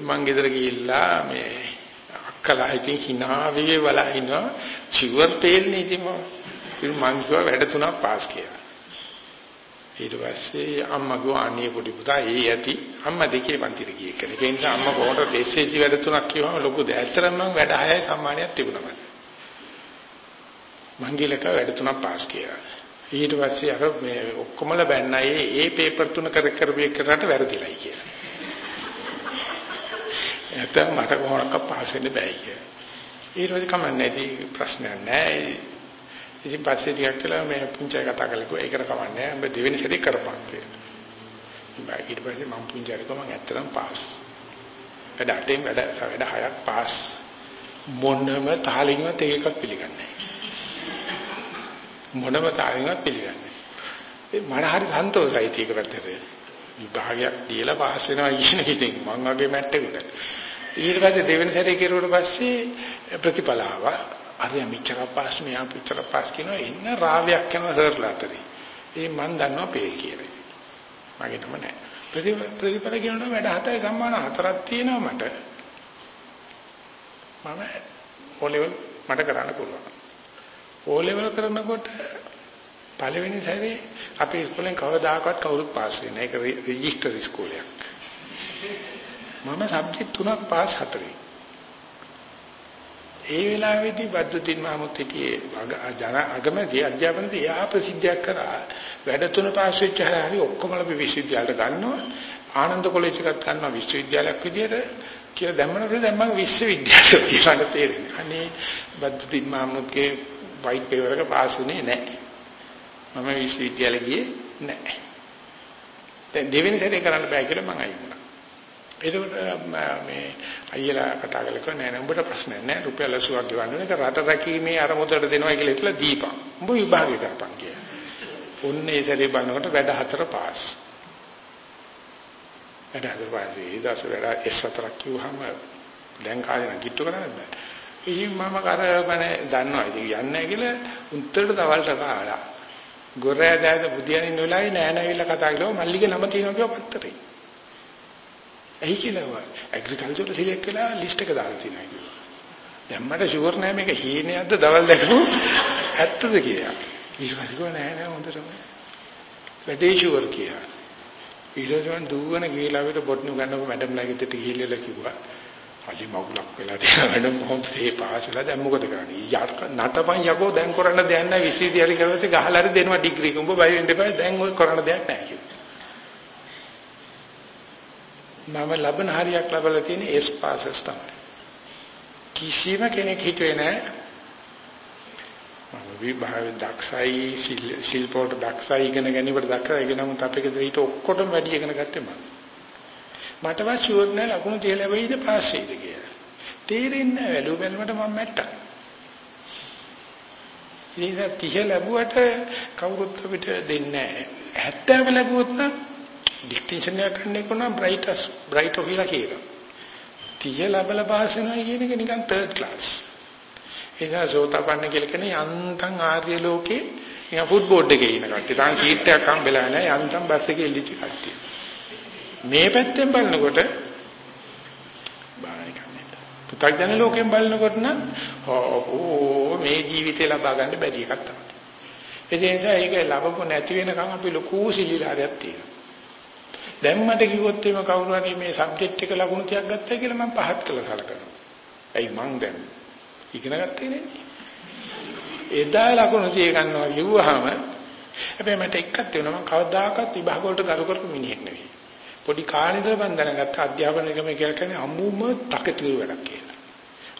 මං ගෙදර ගිහිල්ලා මේ අක්කලා ඉතින් hina වෙවේ බලා ඉනවා ෂුවර් තේල්නේ ඉතින් මම ඉතින් මං කිව්වා වැඩ තුනක් පාස් කියලා. ඊට පස්සේ අම්මා ගෝ අනේ පොඩි පුතා ඒ ඇති අම්මා දෙකේ පන්තිර ගියේ කෙනෙක්. ඒ නිසා අම්මා කොහොමද දෙස්සේජි වැඩ තුනක් කියවම ලොකු දෙයක්. ඇත්තටම මම වැඩ හයයි සම්මානයක් තිබුණා මට. මං ගිලක වැඩ තුනක් පාස් කියලා. ඊට පස්සේ අර මේ ඔක්කොමල බැන්න ඒ ඒ පේපර් තුන කර කර මේ කරාට වැරදිලයි කියලා. නැත්නම් මට කොහොමද පාස් වෙන්න බෑ කියලා. ඊට පස්සේ කමන්නේ නැති ප්‍රශ්නයක් නැහැ. ඉතින් පස්සේ ටිකක් කියලා මේ පුංචි කතා කළේ ඒකට කවන්නේ උඹ දෙවෙනි සැරේ කරපන් කියලා. ඉතින් ඊට පස්සේ මම පුංචි කරේ මම ඇත්තටම පාස්. වැඩ අටෙන් වැඩ වැඩ හයක් පාස්. මොනම තාලින්වත් එකක් පිළිගන්නේ මොනම තාලින්වත් පිළිගන්නේ ඒ මට හරි සන්තෝෂයි ඒක පැත්තට. විභාගයක් දීලා පාස් වෙනවා කියන ඉතින් මං වගේ මැට්ටෙකුට. ඊට පස්සේ දෙවෙනි සැරේ කෙරුවට පස්සේ ප්‍රතිඵල ආවා. අර මිච්ඡර පාස් මෙයා පිටර පාස් කියනවා ඉන්න රාවයක් යනවා සර්ලා අතරේ. ඒ මන් දන්නවා පේ කියලා. මගේ නම නෑ. ප්‍රතිපල කියනවා වැඩ හතයි සම්මාන හතරක් තියෙනවා මට. මම O level මට කරන්න පුළුවන්. O level කරනකොට පළවෙනි සැරේ අපේ ඉස්කෝලෙන් කවදාකවත් කවුරුත් පාස් වෙන්නේ නැහැ. ඒක රෙජිස්ටර් ඉස්කෝලයක්. මම සබ්ජෙක්ට් තුනක් පාස් හතරේ. ඒ වෙලාවේදී බද්දුද්දීන් මහමුත් හිටියේ ජන අගමැති අධ්‍යාපනයේ එයා ප්‍රසිද්ධියක් කරා වැඩ තුන පාස් වෙච්ච හැරි ඔක්කොම අපි විශ්වවිද්‍යාලයට ගන්නවා ආනන්ද කොලෙජ් එකත් ගන්නවා විශ්වවිද්‍යාලයක් විදියට කියලා දැම්මම දැන් මම විශ්වවිද්‍යාලය කියලා තේරෙන්නේ. අනේ බද්දුද්දීන් මහමුත්ගේ වයිට් පේපර් එක පාස් වුණේ නැහැ. මම විශ්වවිද්‍යාලෙ ගියේ නැහැ. දැන් දෙවෙනි සැරේ කරන්න බෑ කියලා මම අයින් වුණා. එතකොට මේ අයියලා කතා කළා නෑ නෑ උඹට ප්‍රශ්නයක් නෑ රුපියල් 80ක් ගෙවන්න එක රට රැකීමේ අරමුදලට දෙනවා කියලා හිතලා දීපන්. උඹ විභාගය කරපන් කියලා. ඔන්න ඒ සැරේ බලනකොට වැඩ හතර පාස්. වැඩ හතර පාස් ඊදාස වැඩ S4ක් කිව්වහම දැන් කාලේ නම් කිට්ටු කරන්නේ බෑ. ඉතින් මම කරබනේ දන්නවා ඉතින් යන්නේ කියලා උන්ටට දවල්ට කාලා. ගොරෑ දැද බුදියනින් වෙලාවේ නෑ නෑවිල්ලා කතා කළා මල්ලිගේ නම තියෙනවා කියලා පත්තරේ. ඇයි කියලා ඇග්‍රිකල්චර් සිලෙක්ට් කළා ලිස්ට් එක දාලා තියෙනවා කිව්වා. දැන් මට ෂුවර් නෑ මේක හීනයක්ද දවල් දැකපු ඇත්තද කියලා. ඊට පස්සේ කිව්වා නෑ නෑ හොඳටම. වැඩේ ෂුවර් කියලා. ඊට පස්සේ දුවන ගිහලා විතර බොට්නු ගන්නකො මැඩම් ලාගෙත් ගිහිල්ලා කිව්වා. අලි මගුලක් වෙලා තියෙනවා මැඩම් කොහොමද මේ පාසලා දැන් මොකද කරන්නේ? යට නටපන් යකෝ දැන් කරන්න දෙයක් නැහැ විශ්වවිද්‍යාලේ කරවසේ ගහලා හරි දෙනවා ඩිග්‍රී උඹ බය වෙන්න එපා දැන් ඔය කරන්න දෙයක් නැහැ කිව්වා. මම ලබන හරියක් ලබලා තියෙන්නේ S passes තමයි. කිසිම කෙනෙක් හිතුවේ නැහැ මම විභාග දක්ෂයි ශිල්පෝට දක්ෂයි ඉගෙන ගැනීමට දක්ෂයි ඉගෙන නම් අපේ ඊට ඔක්කොටම වැඩි ඉගෙන ගත්තේ මම. මටවත් ෂුවර් නැහැ ලකුණු තියලා වෙයිද පාස් වෙයිද කියලා. තේරෙන්නේ නැහැ වැලු බැලමට මම මැට්ටා. ඉතින් 30 ලැබුවට කවුරුත් අපිට දෙන්නේ නැහැ. 70 ලැබුවොත් නම් ඩික්ටේෂන් එක කරන්න එක්කන බ්‍රයිටස් බ්‍රයිට් කියලා කියනවා. 30 ලැබලා පාස් වෙනවා කියන එක නිකන් තර්ඩ් ක්ලාස්. ඒ නිසා සෝතාපන්න කියලා කියන්නේ යන්තම් ආර්ය ලෝකේ නිකන් ෆුට් බෝඩ් එකේ ඉන්න කට්ටිය. තාම සීට් එකක් හම්බෙලා නැහැ යන්තම් බස් එකේ ඉල්ලිච්ච කට්ටිය. මේ පැත්තෙන් බලනකොට බාහිර කන්නේ. පුතග්ජන ලෝකයෙන් බලනකොට නම් ඕ මේ ජීවිතේ ලබා ගන්න බැරි එකක් තමයි. ඒ නිසා ඒක ලැබපො නැති වෙනකන් අපි ලොකු සිලිලාරයක් තියෙනවා. දැන් මට කිව්වොත් එimhe කවුරු හරි මේ සබ්ජෙක්ට් එක ලකුණු ටිකක් ගත්තා කියලා මම පහත් කළා සලකනවා. ඇයි මං දැන් ඉගෙන ගත්තේ නේ. එදා ලකුණු 100 ගන්නවා කිව්වහම හැබැයි මට එකක් තියෙනවා මම කවදාකවත් විභාග වලට කරු කරපු මිනිහෙක් නෙවෙයි. පොඩි කාලේ ඉඳලා මම දැනගත්ත අධ්‍යාපන ක්‍රමය කියලා කියන්නේ අමුම තකතිරු වැඩක් කියලා.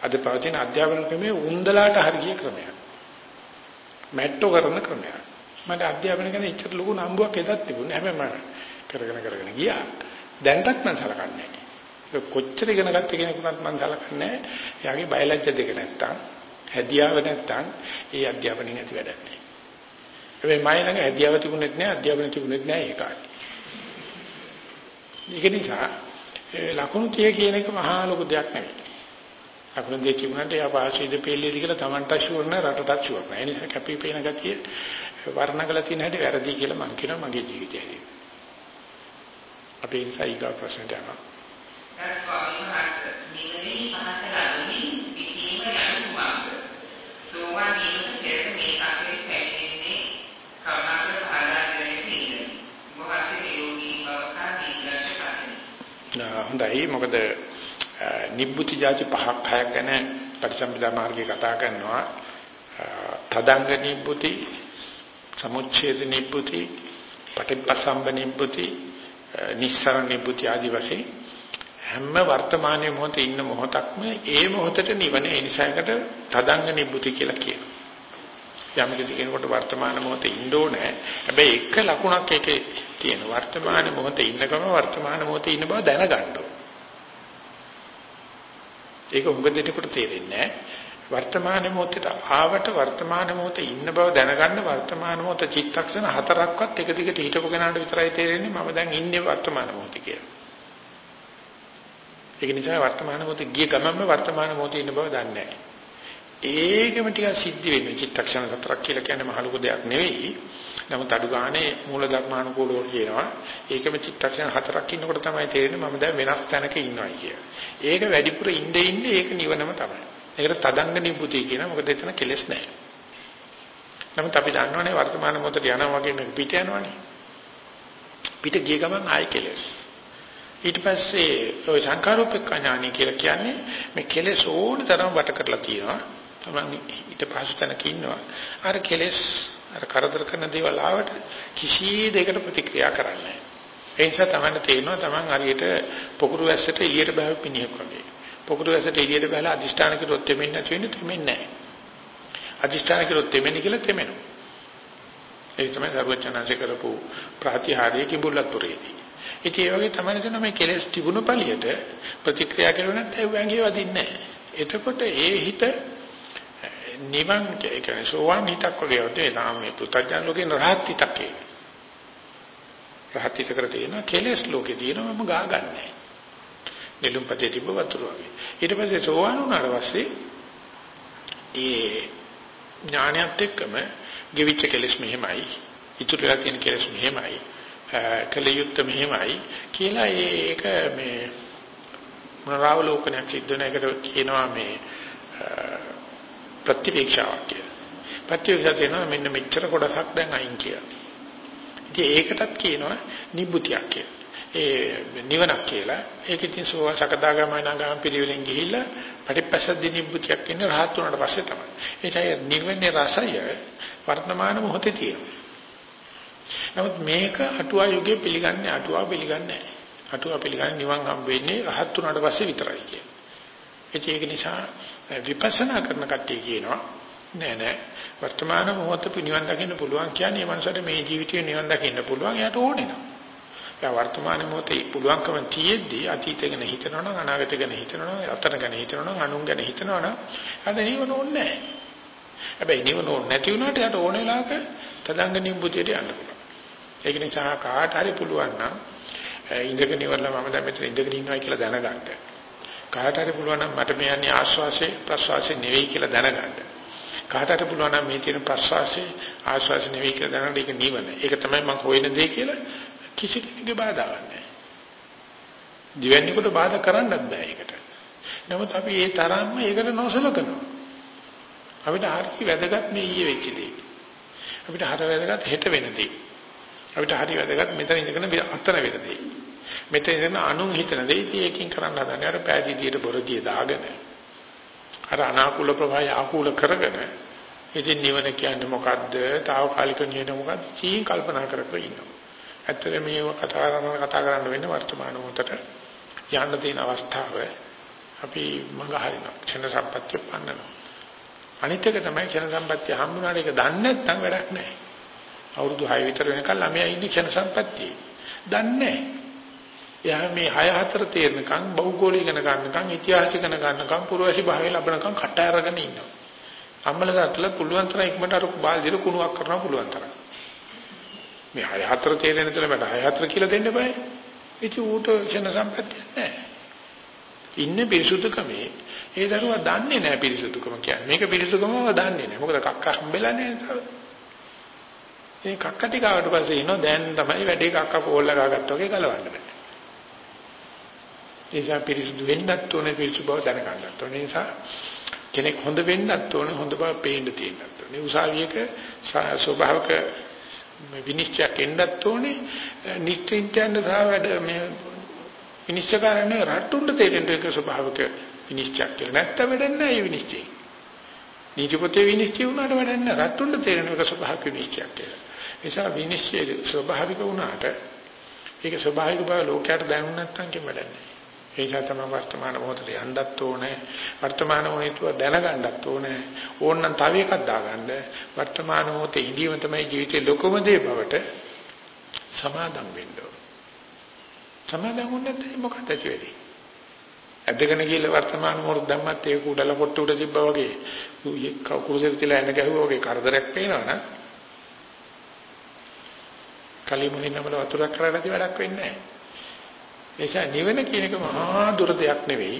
අද පවතින අධ්‍යාපන ක්‍රමය උන්දලාට හරිය ක්‍රමයක්. මැට්ටෝ කරන ක්‍රමයක්. මට අධ්‍යාපන ගැන ඉච්චර ලොකු නම්බුවක් එදත් තිබුණේ. හැබැයි මම කරගෙන කරගෙන ගියා. දැන්ටත් මම සලකන්නේ නැහැ. කොච්චර ඉගෙන ගත්ත කෙනෙකුට මම සලකන්නේ නැහැ. එයාගේ බයලජ්‍ය දෙක නැත්තම් හැදියාව නැත්තම් ඒ අධ්‍යාපනයෙන් ඇති වැඩක් නැහැ. හැබැයි මම ළඟ හැදියාව තිබුණෙත් නැහැ අධ්‍යාපන තිබුණෙත් නැහැ ඒ කාලේ. ඒක නිසා ලකුණු 30 කියන එක මහා ලොකු දෙයක් නෙවෙයි. ලකුණු දෙක තිබුණාට එයා පාසීද පෙළේදී කියලා Tamanට ෂුවර් නැහැ රටටත් ෂුවර් නැහැ. ඒ නිසා කැපී පෙනෙන ගතිය වර්ණකල තියෙන හැටි වැරදි කියලා මම කියනවා මගේ ජීවිතයේදී. අපේ නිසා ඊගා ප්‍රශ්නට යනවා. ගරු ස්වාමීන් වහන්සේ නිවනේ පහත ලැබෙමින් විකීම යන කුමක්ද? සෝවාන් වීමට පෙර මේ කපේ පැමිණෙන්නේ කරුණාකර පහදා දෙන්නේ මොහොතේ නිරෝගී බව කා දීර්ඝ පතන. හොඳයි මොකද නිබ්බුති જાති පහක් හයක් ගැන පරිසම්පදා මාර්ගයේ කතා කරනවා තදංග නිබ්බුති සමුච්ඡේද නිබ්බුති පටිපසම්බ නිබ්බුති නිස්සරණ නිබ්බුති ආදි වශයෙන් හැම වර්තමානයේ මොහොතේ ඉන්න මොහොතක්ම ඒ මොහොතට නිවන ඒ නිසාකට තදංග නිබ්බුති කියලා කියනවා. යම් කිසි කෙනෙකුට වර්තමාන මොහොතේ ඉන්න ඕනේ. හැබැයි එක ලකුණක් ඒකේ තියෙන වර්තමාන මොහොතේ ඉන්නකම වර්තමාන මොහොතේ ඉන්න බව දැනගන්න ඕනේ. ඒක උඟ දෙනකොට තේරෙන්නේ වර්තමාන මොහොතට ආවට වර්තමාන මොහොතේ ඉන්න බව දැනගන්න වර්තමාන මොහොත චිත්තක්ෂණ හතරක්වත් එක දිගට හිටපු කෙනාට විතරයි තේරෙන්නේ මම දැන් ඉන්නේ වර්තමාන මොහොතේ කියලා. ඒක නිසා වර්තමාන මොහොතේ ගිය ගමන්ම වර්තමාන මොහොතේ ඉන්න බව දන්නේ නැහැ. ඒකම ටික සිද්ධ වෙන්නේ චිත්තක්ෂණ හතරක් කියලා කියන්නේ මහ ලොකු දෙයක් නෙවෙයි. නමුත් අඩු ගානේ මූල ධර්මානුකූලව කියනවා ඒකම චිත්තක්ෂණ හතරක් ඉන්නකොට තමයි තේරෙන්නේ මම දැන් වෙනස් තැනක ඉන්නවා කියලා. ඒක වැඩිපුර ඉnde ඉnde ඒක නිවනම තමයි. ඒකට තදංග නිබ්බුති කියනවා මොකද එතන කෙලෙස් නැහැ. නමුත් අපි දන්නවනේ වර්තමාන මොහොතේ යනවා වගේ මේක පිට යනවනේ. පිට ගිය ගමන් ආයි කෙලෙස්. ඊට පස්සේ ඔය සංකාරෝපේක්ඛ ඥානයි කියලා කියන්නේ මේ කෙලෙස් ඕන තරම් වට කරලා තියෙනවා. තමයි ඊට පස්සේ තැනක ඉන්නවා. අර කෙලෙස් අර කරදර කරන දේවල් ආවට කිසි දෙයකට ප්‍රතික්‍රියා කරන්නේ නැහැ. ඒ නිසා තමයි තේරෙනවා තමන් හරියට පොකුරු වැස්සට එළියට බහව පිනියක් වගේ. පොකුරු වැස්සට එළියට බහලා අදිෂ්ඨාන කරොත් දෙමින් නැති වෙන්නේ දෙමින් නැහැ. අදිෂ්ඨාන කරොත් දෙමින් කියලා දෙමෙනවා. ඒ තමයි සර්වචනanse කරපු ප්‍රාතිහාර්ය කිඹුල්ලත්පුරේදී. ඉතින් ඒ වගේ තමයි දෙන මේ කෙලෙස් තිබුණු පළියට ප්‍රතික්‍රියා කරුවා නැත්නම් ඒ වගේ වදින්නේ නැහැ. එතකොට ඒ හිත නිවන් කියන්නේ සෝවාන් හිතක් වගේ වටේ නාම මේ පුතඥ ලෝකේ රහත් හිතක් ඒ. රහත් හිත කර තියෙන කෙලෙස් ලෝකේ තියෙනවම ගා ගන්නෑ. නෙළුම්පතේ තිබ්බ වතුර වගේ. ඊට පස්සේ සෝවාන් වුණාට පස්සේ ඒ ඥානයත් එක්කම ගෙවිච්ච කෙලෙස් මෙහෙමයි. ඉතුරු වෙලා තියෙන කෙලෙස් මෙහෙමයි. කලියුත් මෙහෙමයි කියලා ඒක මේ මොනවාවලෝකනක් සිද්ධ වෙන එකට කියනවා මේ ප්‍රතිවේක්ෂාවක් කියලා. ප්‍රතිවේක්ෂා කියනවා මෙන්න මෙච්චර කොටසක් දැන් අයින් කියලා. ඉතින් ඒකටත් කියනවා නිබ්බුතියක් කියලා. ඒ නිවනක් කියලා. ඒක ඉතින් සෝවා සකදාගාමයි නාගාම පිළිවෙලෙන් ගිහිල්ලා පටිපස්සද්දි නිබ්බුතියක් ඉන්නේ රහත් වුණාට පස්සේ තමයි. ඒකයි නිවනේ රසය වර්තමාන මොහොතේ තියෙනවා. නමුත් මේක අටුවා යුගයේ පිළිගන්නේ අටුවා පිළිගන්නේ නැහැ. අටුවා පිළිගන්නේ නිවන් හම් වෙන්නේ රහත් වුණාට පස්සේ විතරයි කියලා. ඒක නිසා විපස්සනා කරන කට්ටිය කියනවා නෑ නෑ වර්තමාන මොහොත නිවන් දකින්න පුළුවන් කියන්නේ මනසට මේ ජීවිතේ නිවන් දකින්න පුළුවන් එයාට ඕනේ නෑ. එයා වර්තමාන මොහොතේ පුළුවන්කම තියෙද්දි අතීත ගැන හිතනවා නම් අනාගත ගැන හිතනවා නම් අතන ගැන හිතනවා නම් අනුන් ගැන හිතනවා නම් අද නිවන ඕනේ නෑ. හැබැයි නිවන ඕනේ නැති වුණාට එයාට ඕන වෙලාවක තදංග නිම්බුතියට යන්න පුළුවන්. ඒක නිසා කාට හරි පුළුවන් නම් ඉඳගෙන ඉවරලා මම දැන් මෙතන ඉඳගෙන ඉන්නවා කියලා දැනගන්න. කාට හරි පුළුවන් නම් මට මේ යන්නේ ආශ්වාසයේ ප්‍රශ්වාසයේ නෙවෙයි කියලා දැනගන්න. කාට හරි පුළුවන් නම් මේ තියෙන ප්‍රශ්වාසයේ ආශ්වාසයේ නෙවෙයි කියලා දැනගන්න ඒක නිවන. ඒක තමයි මම හොයන දේ කියලා කිසි කෙනෙකුගේ බාධාවක් නැහැ. දිවැන්නේකට බාධා කරන්නත් බෑ ඒකට. නමුත් අපි ඒ තරම්ම ඒකට නොසලකනවා. අපිට හරි වැදගත් මේ ඊයේ වෙච්ච දේ. අපිට හර වැදගත් හෙට වෙන දේ. අපිට හරි වැදගත් මෙතන ඉඳගෙන අතන වෙන දේ. මෙතන ඉඳන් අනුන් හිතන දේ ඉතින් ඒකෙන් කරන්න හදන්නේ අර පෑදීදියට බොරදිය දාගෙන අර අනාකූල ප්‍රවාහය ආකූල කරගෙන ඉතින් නිවන කියන්නේ මොකද්ද? తాවකාලික නිවන මොකද්ද? චීන් කල්පනා කර කර ඉන්නවා. ඇත්තට මේව කතා කරන කතා කරන්න වෙන්නේ වර්තමාන මොහොතට යන්න තියෙන අවස්ථාව අපි මඟ හරිනවා. ක්ෂණ සම්පත්‍ය පන්නනවා. අනිත් එක තමයි ක්ෂණ සම්පත්‍ය හම්බුනාට ඒක දන්නේ නැත්නම් වැඩක් නැහැ. අවුරුදු 6 විතර වෙනකල් ළමයා ඉන්නේ ක්ෂණ සම්පත්තියේ. දන්නේ නැහැ. එයා මේ 6 4 තේරෙනකන් භෞගෝලික ඉගෙන ගන්නකන් ඉතිහාස ඉගෙන ගන්නකන් පුරවැසි භාවය ලැබනකන් කට අරගෙන ඉන්නවා. අම්මලා තාත්තලා පුළුවන් තරම් ඉක්මනට අර බාල්දිර කුණුවක් කරනවා පුළුවන් තරම්. මේ 6 4 තේරෙන ඉතල මට 6 4 කියලා දෙන්න බෑ. ඉති ඌට ක්ෂණ සම්පත්තිය නැහැ. ඉන්නේ පිරිසුදුකමේ. ඒ දරුවා දන්නේ නැහැ පිරිසුදුකම කියන්නේ. මේක පිරිසුදුකමව දන්නේ නැහැ. මොකද කක්ක හම්බෙලා නැහැ. මේ කක්ක ටිකාවට පස්සේ ඉනෝ දැන් තමයි වැඩේ කක්ක පොල්ල ගාගත්තා වගේ ගලවන්න බෑ. ඒ නිසා පිරිසුදු වෙන්නත් ඕනේ පිරිසුදු බව දැනගන්නත් ඕනේ. ඒ නිසා කෙනෙක් හොඳ වෙන්නත් ඕනේ හොඳ බව පේන්න තියෙන්නත් ඕනේ. උසාවියක ස්වභාවික විනිශ්චයක් එන්නත් ඕනේ. නිත්‍යින්තයන් සහ වැඩ මේ විනිශ්චයකාරයන් රට්ටුන්න තේරෙන්න එක ස්වභාවික විනිශ්චයක් කියලා. නැත්තම් වැඩන්නේ නැහැ මේ විනිශ්චය. නීති පොතේ විනිශ්චය වුණාට වැඩන්නේ නැහැ. රට්ටුන්න තේරෙන එක ස්වභාවික විනිශ්චයක් කියලා. ඒ නිසා විනිශ්චය ස්වභාවික වුණාට ඒක ස්වභාවික බව ලෝකයට දැනුම් නැත්නම් කිම වැඩන්නේ නැහැ. ඒ නිසා තමයි වර්තමාන මොහොතට යන්නත් ඕනේ. වර්තමාන මොහොතේ දැනගන්නත් ඕනේ. ඕනනම් තව එකක් දාගන්න. වර්තමාන මොහොතේ ඉඳීම තමයි ජීවිතේ ලොකුම දේ බවට සමාදම් වෙන්න ඕන. සමාදම් වුණත් මොකක්ද ඇති ඇදගෙන ගිහලා වර්තමාන මොහොත දැම්මත් ඒක උඩල පොට්ට උඩ තිබ්බා වගේ. කුරුසෙට තියලා එන ගැහුවා වගේ කරදරයක් පේනවනම් කලිමුලින් නමල වතුරක් කරලා නැති වැඩක් වෙන්නේ නැහැ. නිසා නිවන කියන එක මහා දුර දෙයක් නෙවෙයි.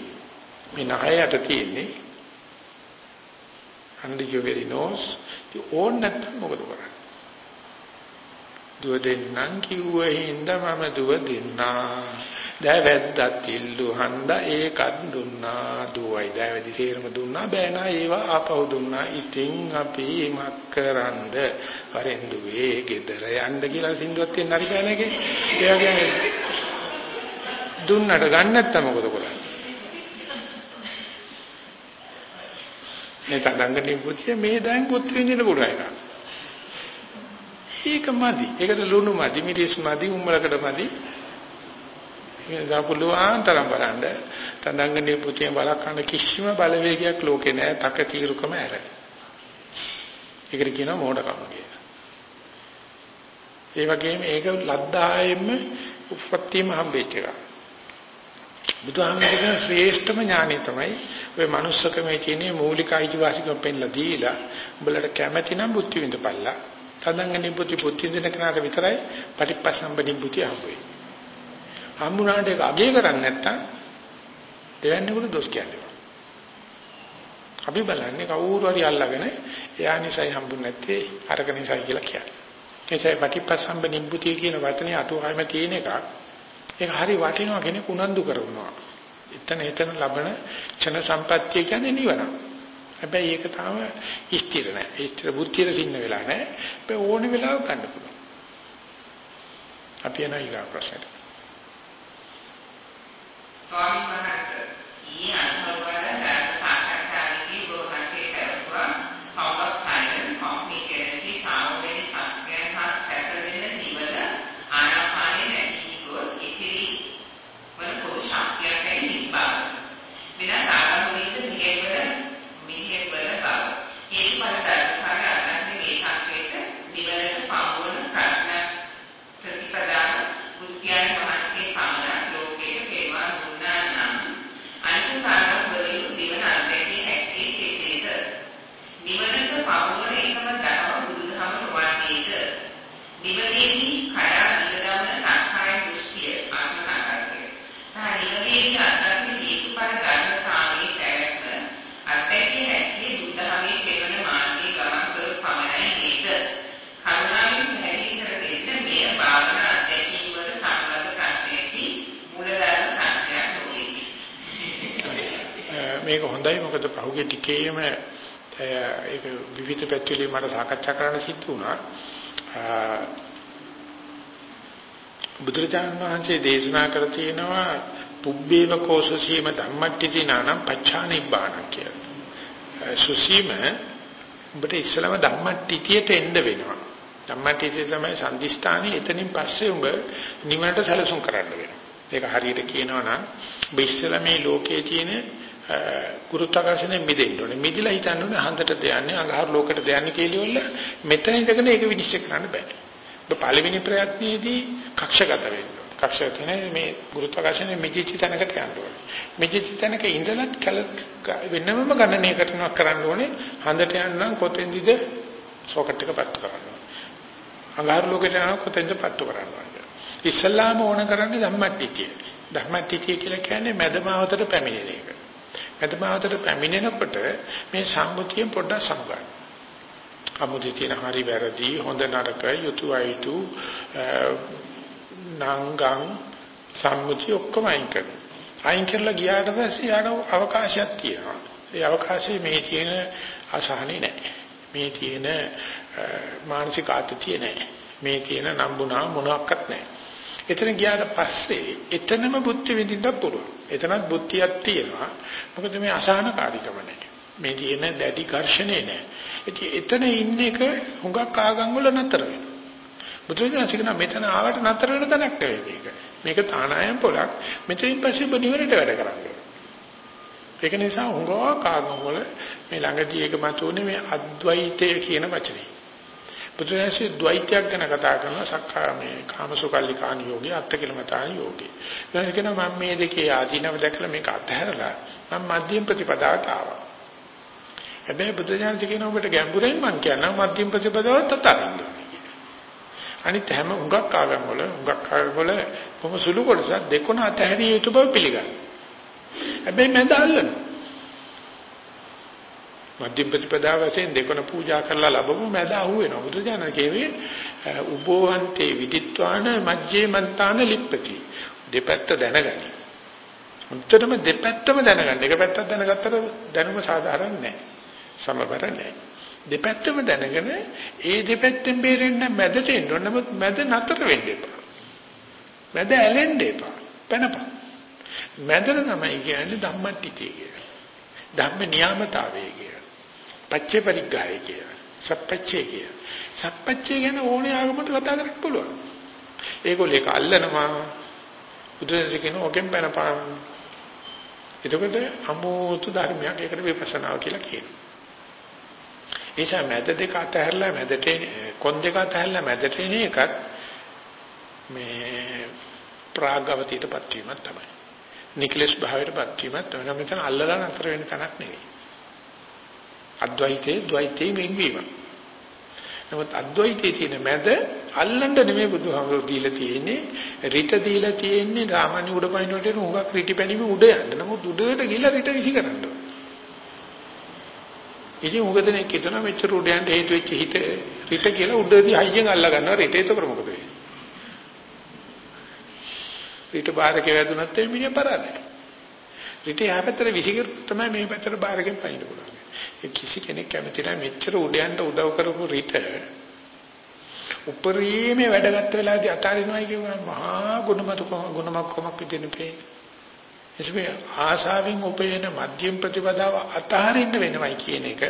මේ නහයට තියෙන්නේ. and you very knows the ඕන නැත්නම් මොකද කරන්නේ? දුව දෙන්නම් කිව්ව හින්දා මම දුව දෙන්නා. දැවැද්දත් ඉල්ලු හන්දා ඒකත් දුන්නා. දුවයි දැවැදි සේරම දුන්නා. බෑනා ඒවා ආපහු දුන්නා. ඉතින් අපි මක් කරන්ද? වරෙන්දුවේ ගෙදර යන්න කියලා සින්දුවක් තියෙන හරි කෑනේකේ. ඒ වගේ දුන්නට ගන්න නැත්නම් මොකද කරන්නේ? මේ තදංගනේ පුතිය මේ දැන් පුත් විඳින පුරා එක. ඒක මදි. ඒකට ලුණු මදි, මිරිස් මදි, උම්මලකට මදි. මේ දාපුලුවන් තරම් බලන්න තදංගනේ පුතිය බලකන්න කිසිම බලවේගයක් ලෝකේ නැහැ. තක తీරුකම ඇර. ඒකට කියනවා මෝඩකම කියලා. ඒ වගේම ඒක ලද්දායෙම උපත්තියම හම්බෙච්ච එකක්. බුදුහාමුදුරේ ශ්‍රේෂ්ඨම ඥානය තමයි ඔය manussකමේ තියෙන මූලික අයිතිවාසිකම් පෙන්ලා දීලා උඹලට කැමැති නම් බුද්ධ විඳපල්ලා. තදංගනි බුද්ධි බුද්ධි විඳින කෙනාට විතරයි පටිපස්සම්බදි බුද්ධි හම්බෙන්නේ. හම්බුනාට ඒක අගය කරන්නේ නැත්තම් දෙවන්නේකට දොස් කියන්නේ. අපි බලන්නේ කවුරු හරි අල්ලගෙන එයා නිසයි හම්බුනේ නැත්තේ අරක නිසයි කියලා කියන්නේ. ඒකයි පටිපස්සම්බදි බුද්ධි කියන වචනේ අතුහායම තියෙන එකක්. ඒක හරි වටිනවා කෙනෙක් උනන්දු කරනවා. එතන එතන ලබන ක්ෂණ සම්පත්තිය කියන්නේ නිවන. හැබැයි ඒක තාම ස්ථිර නැහැ. ස්ථිර බුද්ධියට සින්න වෙලා නැහැ. හැබැයි ඕනෙ වෙලාවක ගන්න පුළුවන්. අපි යන ඊගා ප්‍රශ්නට. ස්වාමීන් වහන්සේ ඊයේ අනුභවවල මේක හොඳයි මොකද පහුගිය ටිකේම ඒක විවිධ පැතිවලින් මට සාකච්ඡා කරන්න සිද්ධ වුණා. බුදුරජාණන් වහන්සේ දේශනා කර තියෙනවා පුබ්බේව කෝසසීම ධම්මට්ටි නානම් පච්චානිබ්බාන කියලා. සුසීම උඹට ඉස්සලම ධම්මට්ටිතියට එන්න වෙනවා. ධම්මට්ටිතිය තමයි සම්දිස්ථානේ එතනින් පස්සේ උඹ නිවනට සැලසුම් කරන්න වෙනවා. ඒක හරියට කියනවා නම් ඔබ ඉස්සලා මේ ලෝකයේ තියෙන ගුරුත්වාකර්ෂණයෙන් මිදෙන්න ඕනේ. මිදලා හිතන්න ඕනේ හන්දට දෙයන්නේ අඟහරු ලෝකෙට දෙයන්නේ කියලා මෙතන ඉඳගෙන ඒක විනිශ්චය කරන්න බෑ. ඔබ පළවෙනි ප්‍රයත්නයේදී කක්ෂගත වෙන්න. කක්ෂගත මේ ගුරුත්වාකර්ෂණය මෙජිච්ච තැනකට යන්න ඕනේ. මෙජිච්ච තැනක ඉඳලත් කල වෙනමම ගණනය කරනවා කරන්න ඕනේ. හන්දට යන්න කොතෙන්ද සොකට් එක පත්තු කරන්න ඕනේ. අඟහරු ලෝකෙට යනවා කොතෙන්ද පත්තු කරන්න ඕනේ. ඉස්ලාම ඕන කරන්නේ ධම්මට්ටිතිය. ධම්මට්ටිතිය කියලා කියන්නේ මැදමාවතට පැමිණෙන එක. මැදමාවතට පැමිණෙනකොට මේ සම්මුතියෙන් පොඩ්ඩක් සමගන්න. අමුදි තියෙන හරි වැරදි හොඳ නරක යුතු අයුතු නංගම් සම්මුති ඔක්කොම අයින් කරනවා. අයින් කරලා ගියාට පස්සේ යාට අවකාශයක් තියෙනවා. ඒ අවකාශයේ මේ තියෙන අසහනෙ නැහැ. මේ තියෙන මානසික ආතතිය නැහැ. මේ තියෙන නම්බුනා මොනවත් නැහැ. එතන ගියාට පස්සේ එතනම බුද්ධ විඳින්න පුළුවන්. එතනත් බුද්ධියක් තියෙනවා. මොකද මේ අසහනකාරීකම නැහැ. මේ තියෙන දැඩි ඝර්ෂණේ නැහැ. ඉතින් එතන ඉන්න එක හුඟක් ආගම් වල නතර වෙනවා. බුදුරජාණන් කියන මෙතන ආවට නතර වෙන තැනක් නෙවෙයි මේක. මේක තානායම් පොලක්. මෙතනින් පස්සේ ඔබ නිවනට වැඩ කරන්නේ. ඒක නිසා හුඟක් ආගම් වල මේ ළඟදී ඒක මතුනේ මේ අද්වෛතය කියන වචනේ. බුදුරජාණන්සේ ද්වෛතයක් ගැන කතා කරනවා සක්කා මේ කාමසුකල්ලිකාන යෝගී අත්කලමතාන යෝගී. දැන් කියනවා මම මේ දෙකේ ආධිනව දැකලා මේක අත්හැරලා මම මධ්‍යම ප්‍රතිපදාවට ආවා. හැබැයි බුදුරජාණන්සේ කියන ඔබට ගැඹුරෙන් මම කියනවා මධ්‍යම ප්‍රතිපදාවට තතරින්න. අනිත් හැම උඟක් ආගම් වල උඟක් ආගම් වල කොහොම සුළු කොටසක් දෙකොන අතහැරිය යුතු බව පිළිගන්න. හැබැයි මම දාල්ලනවා. මධ්‍යම ප්‍රතිපදාව වශයෙන් දෙකොන පූජා කරලා ලැබපු මැද අහුවෙනවා. බුදුජානක කියවේ උභෝහන්තේ විදිත්වාන මජ්ජේ මන්තාන ලිප්පති. දෙපැත්ත දැනගනි. උත්තරම දෙපැත්තම දැනගන්න. එක පැත්තක් දැනගත්තට දැනුම සාධාරණ නැහැ සමබර නැහැ දෙපැත්තම දැනගෙන ඒ දෙපැත්තෙන් බේරෙන්න මැදට එන්න ඕන. නමුත් මැද නතර වෙන්න එපා. මැද ඇලෙන්න එපා. පැනපන්. මැදට තමයි කියන්නේ ධම්මටිතිය කියලා. ධම්ම නියාමතාවය කියලා. පච්චේ පරිග්‍රහය කියලා. සප්පච්චේ කිය. සප්පච්චේ ගැන ඕනේ ආගමකට කතා කරන්න පුළුවන්. ඒගොල්ලෝ ඒක අල්ලනවා. බුදුදහම කියන ඔකෙන් පැනපාන. එතකොට අමෝතු ධර්මයක් ඒකට විපස්සනාව කියලා කියනවා. නිසා මැද දෙක අතහැරලා මැදට කොන් දෙක අතහැරලා මැදට එන එකත් මේ ප්‍රාගවතියටපත් වීමක් තමයි. නිකලස් භාවයටපත් වීමක් තමයි. මෙතන අල්ලලා නතර වෙන තැනක් නෙවෙයි. අද්වෛතේ ද්වෛතේ වෙන්වීම. නමුත් අද්වෛතයේ තියෙන මැද අල්ලන්න නෙමෙයි බුදුහාමුදුරුවෝ දීලා තියෙන්නේ රිට දීලා තියෙන්නේ රාමණි උඩ පයින්නට එන උගක් රිටි පැනීම උඩ යන්න. නමුත් උඩට ගිහලා රිට විසි කරන්න ඕන. ඉතින් උගදෙනෙක් හිතනවා මෙච්චර උඩ යන්න හේතු වෙච්ච හිත රිට කියලා උඩදී හයියෙන් අල්ලා ගන්නවා රිට ඒක මොකද වෙන්නේ? රිට බාරක වැදුනත් එමිණිය පරාදයි. රිට යහපැත්තට විසි කරුත් තමයි මේ පැත්තට බාරකෙන් පයින්න පුළුවන්. කිසි කෙනෙක් කැමති නැහැ මෙච්චර උඩයන්ට උදව් කරපු රිට උපරිමේ වැඩගත් වෙලාදී අතාරිනවයි කියනවා මහා ගුණමත ගුණමක් කොමක් විදිහට එසමේ ආශාවෙන් උපයන මධ්‍යම ප්‍රතිපදාව අතහරින්න වෙනවයි කියන එක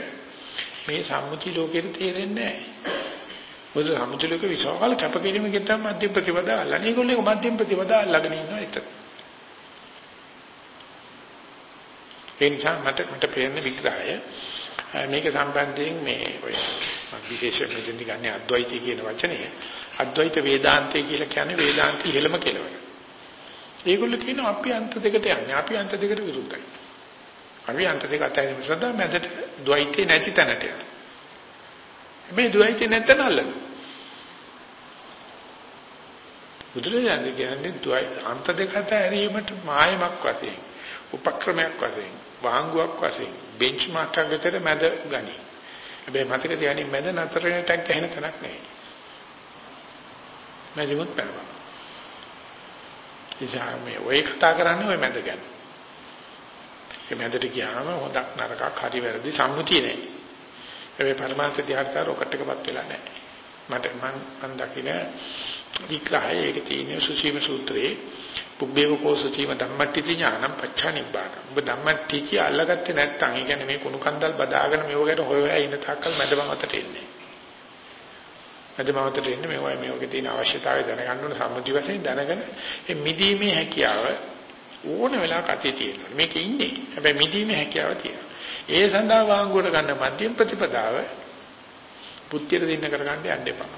මේ සම්මුති ලෝකෙට තේරෙන්නේ නැහැ. මොකද සම්මුති ලෝකෙ විශාල කැපකිරීමකින් තමයි මධ්‍යම ප්‍රතිපදාව අල්ලන්නේ. ඒගොල්ලෝ මධ්‍යම ප්‍රතිපදාව අල්ලගෙන ඉන්නවා ඒතර. ඒ නිසා මට මට පේන විග්‍රහය මේක සම්බන්ධයෙන් මේ ඔය විශේෂයෙන් මෙතෙන්දි ගන්න අද්වෛතය කියන වචනේ අද්වෛත වේදාන්තය කියලා කියන්නේ වේදාන්ති ඉහෙළම කෙලවර. ඒගොල්ලෝ කියනවා අපි අන්ත දෙකට යන්නේ. අපි අන්ත දෙකට විරුද්ධයි. අපි අන්ත දෙක අතරින් සදා මැදට ද්වෛතේ නැති තැනට යනවා. මේ ද්වෛතේ නැත්නම් අල්ලන. බුදුරජාණන් කියන්නේ ද්වෛත අන්ත දෙක අතරීමට මායමක් වශයෙන් උපක්‍රමයක් වශයෙන් වාංගුවක් වශයෙන් බෙන්ච්මාර්ක් එකකට මැද ගනි. හැබැයි මතක තියාගන්න මැද නතර වෙන ටැග් ගහන තැනක් නෙවෙයි. මැදිමුත් බලන්න. ඉතින් මේ ඔය කතා කරන්නේ ඔය මැද ගැන. ඒ මැදට ගියාම හොඳක් නරකක් හරි වැරදි සම්මුතිය නෑ. ඒ පරමාර්ථ ධ්‍යානතර රොකට් එකපත් වෙලා නෑ. මට මං මං දකින විග්‍රහය ඒක තියෙන සුසීම සූත්‍රයේ පුබ්බේව කෝසචීම ධම්මට්ටි ඥානම් පච්චානිබ්බාන. ඔබ ධම්මට්ටි කිය අල්ලගත්තේ නැත්නම් ඒ කියන්නේ මේ කුණු කන්දල් බදාගෙන මේවකට හොය හොය ඉන්න තාක්කල් මැදම මතට එන්නේ. මැදම මතට එන්නේ මේවයි මේවගේ තියෙන අවශ්‍යතාවය දැනගන්න ඕන සම්මුති වශයෙන් දැනගෙන ඒ මිදීමේ හැකියාව ඕන වෙලාවක අතේ තියෙනවා. මේකේ ඉන්නේ. හැබැයි මිදීමේ හැකියාව තියෙනවා. ඒ සඳහා වාංගුවට ගන්න මධ්‍යම ප්‍රතිපදාව බුද්ධියට දෙන්න කරගන්න යන්න එපා.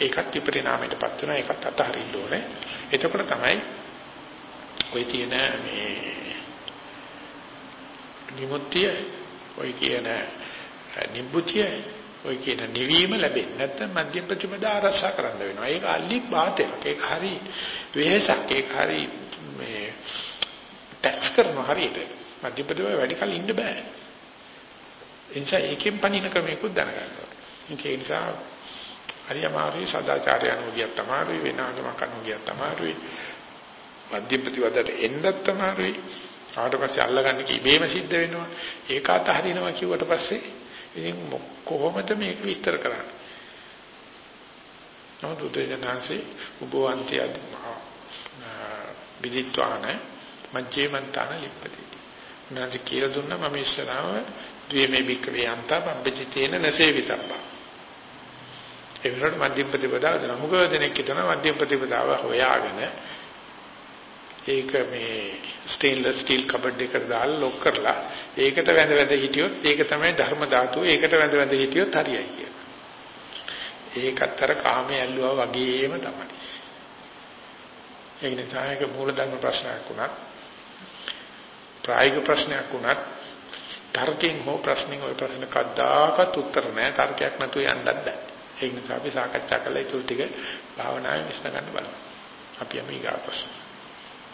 ඒකත් විපරිණාමයටපත් වෙනවා ඒකත් අතහරින්න ඕනේ. එතකොට තමයි ඔය තියෙන මේ විමුක්තිය ඔය කියන නිබ්බුතිය ඔය කියන නිවීම ලැබෙන්නේ නැත්නම් මධ්‍යම ප්‍රතිපදා ආරක්ෂා කරන්න වෙනවා. ඒක අල්ලික් බාතයක්. ඒක හරි වෙහසක්. ඒක හරි මේ ටැක්ස් කරනවා හරියට. මධ්‍යම ප්‍රතිපදාව වැඩි කල ඉන්න බෑ. ඒ නිසා ඒකෙන් පණින ක්‍රමයකුත් දැනගන්න ඕනේ. ඒ නිසා හරි අමාරුයි සදාචාරය අනුගියක් තමයි වෙනාගමක් අනුගියක් තමයි. මධ්‍යම ප්‍රතිපදාවට එන්නත් තමයි. ආවට පස්සේ අල්ලගන්න කි ඉබේම සිද්ධ වෙනවා. ඒක අතහරිනවා කිව්වට පස්සේ ඉතින් කොහොමද මේක විස්තර කරන්නේ? නමුත් උදේජනanse උපවන්ති විදිත්වාන මජ්ජේමන්තාන ලිප්පති. උනාට කියලා දුන්නා මම ඉස්සරහව ද්වේමේ බික්කවේ අන්තා පබ්බජිතේන නසේවිතබ්බා ඒ වෙලාවට මධ්‍යම ප්‍රතිපදාව දෙනවා. මොකද දෙනෙක් හිටනවා මධ්‍යම ප්‍රතිපදාව හොයාගෙන ඒක මේ ස්ටේන්ලස් ස්ටිල් කබඩ් එකට දාලා ලොක් කරලා ඒකට වැඳ වැඳ හිටියොත් ඒක තමයි ධර්ම ධාතුව. ඒකට වැඳ වැඳ හිටියොත් හරියයි කියලා. ඒකත් අර කාමයේ ඇල්ලුවා වගේම තමයි. ඒ නිසා ඒක මූලධර්ම ප්‍රශ්නයක් වුණත් ප්‍රායෝගික ප්‍රශ්නයක් වුණත් තර්කයෙන් හෝ ප්‍රශ්නෙන් ඔය ප්‍රශ්න කද්දාකත් උත්තර නැහැ. තර්කයක් නැතුව යන්නත් බෑ. ඒ නිසා අපි සාකච්ඡා කළා ඒ ටික භාවනාවේ විශ්න ගන්න බලමු. අපි යමු ඊගා ප්‍රශ්න.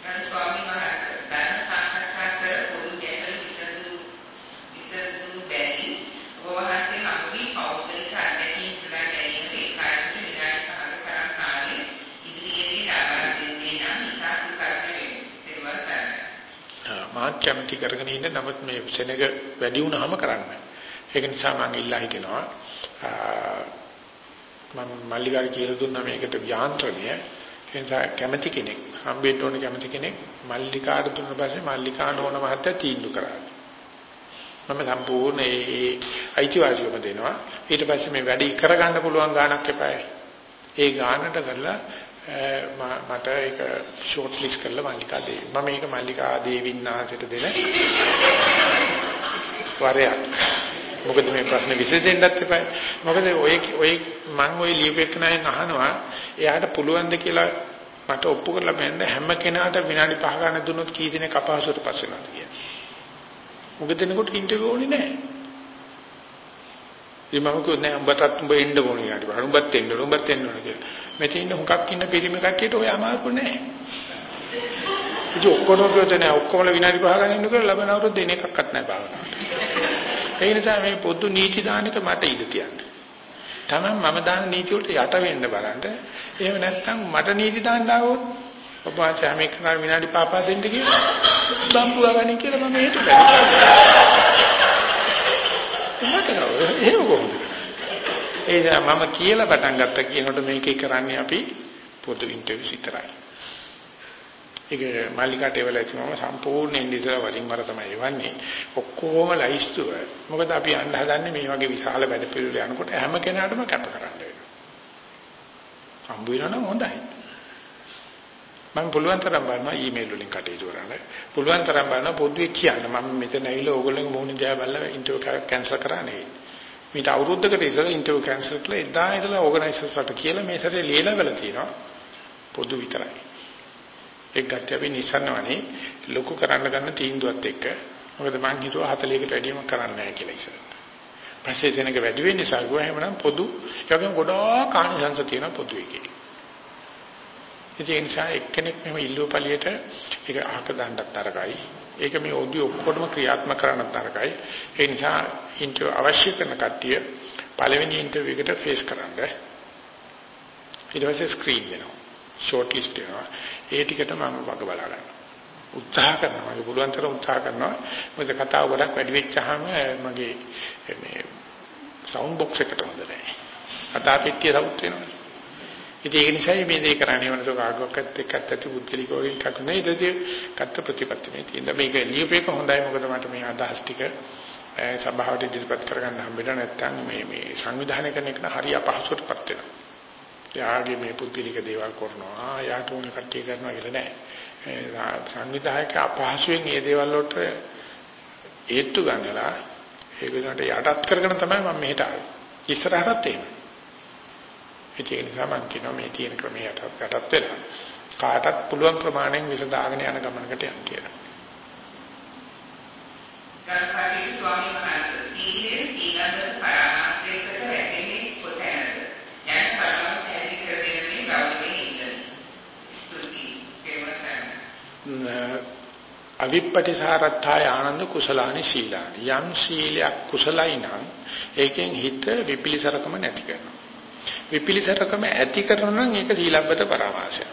ගරු ස්වාමීන් වහන්සේ ධර්ම සාකච්ඡා කර පොදු ගැටළු විසඳු විසඳු බැරි වහන්සේ හමුවී පෞද්ගලික අධ්‍යක්ෂින් සුලා ගැනීම ඒ කාර්යයට විනාඩි 5ක තරම් කාලෙ ඉදිරියේදී ලබා දෙන්නේ නම් ඉතා සුකරණය වෙනවා. මාත් කැමති කරගෙන ඉන්න නමුත් මේ සෙනග වැඩි වුණාම කරන්න. ඒක නිසා මම ඉල්ලා හිටිනවා මම මල්ලිකාර කියලා දුන්නා මේකට යාන්ත්‍රණය. ඒ නිසා කැමති කෙනෙක් හම්බෙන්න ඕන කැමති කෙනෙක් මල්ලිකාට දුන්න පස්සේ මල්ලිකා නෝන මහත්තයා තීන්දුව කරා මම සම්පූර්ණ ඒ අයිතිවාසිකම දෙනවා. ඊට පස්සේ මේ වැඩි කරගන්න පුළුවන් ගාණක් එපායි. ඒ ගාණට කරලා මට ඒක ෂෝට් ලිස්ට් කරලා මල්ලිකා දේවි මම මේක මල්ලිකා දේවින්නාසයට දෙන වරයක්. මොකද මේ ප්‍රශ්නේ විසඳෙන්නත් එපා. මොකද ඔය ඔය මම ඔය ලියුපෙකනයන් අහනවා එයාට පුළුවන් ද කියලා මට ඔප්පු කරලා බෑන්ද හැම කෙනාට විනාඩි 5 ගන්න දුන්නොත් කී දිනක අපහසුට පස්ස වෙනවද කියලා. මොකද දෙනකොට ඉන්ටර්විව් ඕනේ නැහැ. ඉමම කියන්නේ උඹටත් උඹ එන්න ඕනේ යාට. උඹත් එන්න ඕනේ උඹත් එන්න ඕනේ කියලා. මෙතන ඉන්න හුඟක් ඉන්න පිරිමි කට්ටියට ඔය අමාරු නැහැ. ඉතින් ඔක්කොම කියතනේ ඔක්කොම විනාඩි 5 ගන්න ඉන්නකොට ලබන අවුරුද්ද දෙන එකක්වත් නැහැ භාවනාවට. ඒ නිසා මේ පොදු නීති දාන එක මට ඉඩ තියන්න. තමයි මම දාන නීති වලට යට වෙන්න බලන්න. එහෙම නැත්නම් මට නීති දාන්න ආවොත් ඔබ ආචා මේක කරා විනාඩි පාපා දෙන්න කියලා බම්බුවා ගන්න කියලා මම හිතුවා. මට නෝ එහෙම කොහොමද? ඒ මම කියලා පටන් ගත්ත කියනකොට මේකේ කරන්නේ අපි පොදු ඉන්ටර්විව් විතරයි. ඒක මාලිකාට එවලා කිව්වම සම්පූර්ණයෙන් ඉතල වලින් වර තමයි එවන්නේ. ඔක්කොම ලයිස්තුව. මොකද අපි යන්න හදන්නේ මේ වගේ විශාල වැඩ පිළිවෙල යනකොට හැම කෙනාටම කැප කරන්න වෙනවා. හම්බ වෙනවනම් හොඳයි. මම පුළුවන් තරම් බලනවා ඊමේල් වලින් කටයුතු කරන්න. පුළුවන් තරම් බලනවා පොදුවේ කියන්න. මම මෙතන ඇවිල්ලා ඕගොල්ලෝගේ මොහොන දිහා බලලා ඉන්ටර්විව් කැන්සල් කරන්නේ. මීට අවුරුද්දකට ඉස්සෙල්ලා ඉන්ටර්විව් කැන්සල් කළා. එදා ඉඳලා ඕගනයිසර්ස්ට කියලා මේ සැරේ ලියලා වෙලා තියෙනවා. පොදු විතරයි. ඒක ගත්තේ අපි නිසන්නවනේ ලොකු කරන්න ගන්න තීන්දුවත් එක්ක. මොකද මං හිතුවා 40කට වැඩියම කරන්න නැහැ කියලා ඉස්සරහට. පස්සේ දෙනක වැඩි වෙන්නේ සල්ගුව එහෙමනම් පොදු ඒ වගේම ගොඩාක් කාණිසංශ තියෙන පොදු එකේ. ඒ නිසා එක්කෙනෙක් මෙහෙම ඉල්ලුවපලියට ඒක අහක දාන්නත් තරකයි. ඒක මේ ඔඩි ඔක්කොටම ක්‍රියාත්මක කරන්නත් තරකයි. ඒ නිසා ඉන්ටර්වයුව අවශ්‍ය කරන කට්ටිය පළවෙනි ඉන්ටර්විව් එකට ෆේස් කරන්න. ඊට පස්සේ ස්ක්‍රීන් වෙනවා. ෂෝට් ලිස්ට් වෙනවා. ඒ ටිකට මම වග බලා ගන්නවා. උත්සාහ කරනවා. මගේ පුළුවන් තරම් උත්සාහ කරනවා. මොකද කතාව ගොඩක් වැඩි වෙච්චාම මගේ මේ සවුන්ඩ් බොක්ස් එකට හොඳ නැහැ. කතා පෙට්ටිය රවුත් වෙනවා. ඉතින් ඒක නිසා මේ දේ කරන්නේ වෙනද කාගවත් එක්කත් ඇති පුද්ගලිකව එකක් නෙවෙයි. ඒකදී කත්ත ප්‍රතිපත්ති මේ තියෙන. මේක ලියුපේක හොඳයි මොකද මට මේ අදහස් ටික සභාවට ඉදිරිපත් කරගන්න හම්බෙලා නැත්නම් මේ මේ සංවිධානය කරන එක හරි අපහසුටපත් වෙනවා. යාගේ මේ පුද්ගලික දේවල් කරනවා, යාට ඕන කට්ටිය කරනවා කියලා නෑ. සංවිධායක අපහසුයෙන් මේ දේවල් වලට ඒත්තු ගන්නලා ඒක උනට යටත් කරගෙන තමයි මම මෙහෙට ආවේ. ඉස්සරහටත් එහෙමයි. ඒක නිසා මම කියනවා මේ තියෙන ක්‍රමයට යටත් වෙලා කාටත් පුළුවන් ප්‍රමාණයෙන් විසඳාගෙන යන ගමනකට යන්න කියලා. ගරුකාරී ස්වාමීන් වහන්සේ සීලේ සීලබ්බ පරමාර්ථයකට වැටෙන්නේ කොතැනද? යන පරමාර්ථ පැහැදිලි කර දෙන්නේ ගෞරවයෙන් ඉන්න. ස්තුති. දේවසන්. අවිප්පටිසාරත්ථය ආනන්ද කුසලානි සීලානි. යම් සීලයක් කුසලයි නම් ඒකෙන් හිත විපිලිසරකම නැති කරනවා. විපිලිසරකම ඇති කරනවා නම් ඒක සීලබ්බත පරමාශය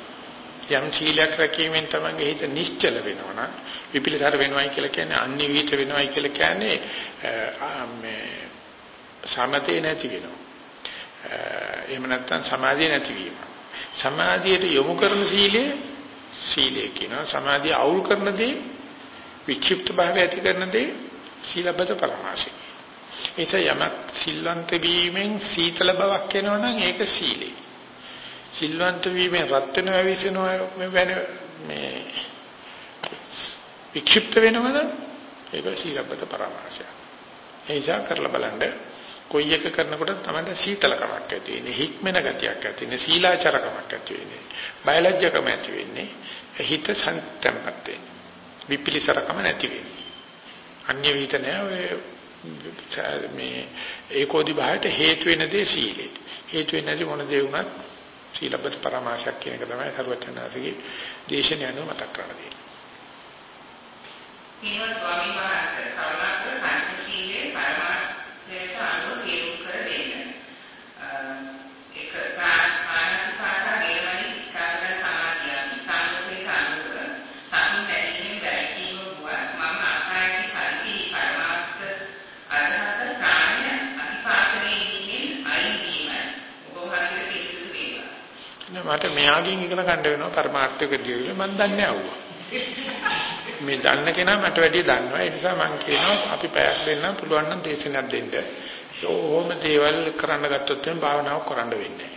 යම් සීලයක් රැකීමෙන් තමයි හිත නිශ්චල වෙනවා නම් විපිලිසර වෙනවයි කියලා කියන්නේ අන්‍ය විහිිත වෙනවයි කියලා කියන්නේ මේ සමතේ නැති වෙනවා. එහෙම නැත්නම් සමාධිය නැතිවීම සමාධියට යොමු කරන සීලය සීලය කියනවා. සමාධිය අවුල් කරන දේ වික්ෂිප්ත භාවය ඇති කරන දේ සීලබ්බත පරමාශය. ඒක යමක් සිල්වන්ත වීමෙන් සීතල බවක් එනවනම් ඒක සීලේ සිල්වන්ත වීමෙන් රත් වෙනවා විසෙනවා වෙන මේ වික්ෂිප්ත වෙනවද ඒක සීලබ්බත පරමාශය ඒ නිසා කරලා බලන්න කොයි එක කරනකොට තමයි සීතලකමක් ඇති වෙන්නේ හික්මන ගතියක් ඇති වෙන්නේ සීලාචරකමක් ඇති වෙන්නේ බයලජ්ජකම ඇති වෙන්නේ හිත සන්තම්පත් වෙන්නේ විපිලිසරකම නැති වෙන්නේ අන්‍ය විත නෑ ඔය මේ ඒකෝදි භාවයට හේතු වෙන දේ සීලේ හේතු වෙන්නේ නැති මොන දේ වුණත් සීලබ්බත පරමාශයක් කියන එක තමයි සරුවචනාසිගේ දේශනය අනුව මතක් කරන්නේ. ඊළඟ ස්වාමීන් වහන්සේ කරුණාකර පංචශීලයේ පරමාර්ථයට අනුව තේරුම් කර දෙන්න. ඒක ආනාපාන වේරමණී කාර්ය සමාධිය සම්පූර්ණ අනුව සතුන් දැරීමේ බැරිකීම වුවත් මම ආකාරයේ පරිදි පරමාර්ථ අරහත ප්‍රාණය අතිපාතනයේ ඉන්නේ අයින් වීමයි. ඔබ වහන්සේ පිළිසුදු වේවා. මට මෙයාගෙන් ඉගෙන ගන්න වෙනවා පරමාර්ථයක දියුනේ මම දන්නේ ආවුවා. මේ දන්න කෙනා මට වැඩිය දන්නවා. ඒ නිසා මම කියනවා අපි පැයක් දෙන්න පුළුවන් නම් දේශනයක් දෙන්න. ඕම දේවල් කරන්න ගත්තොත් එම් භාවනාව කරන්න වෙන්නේ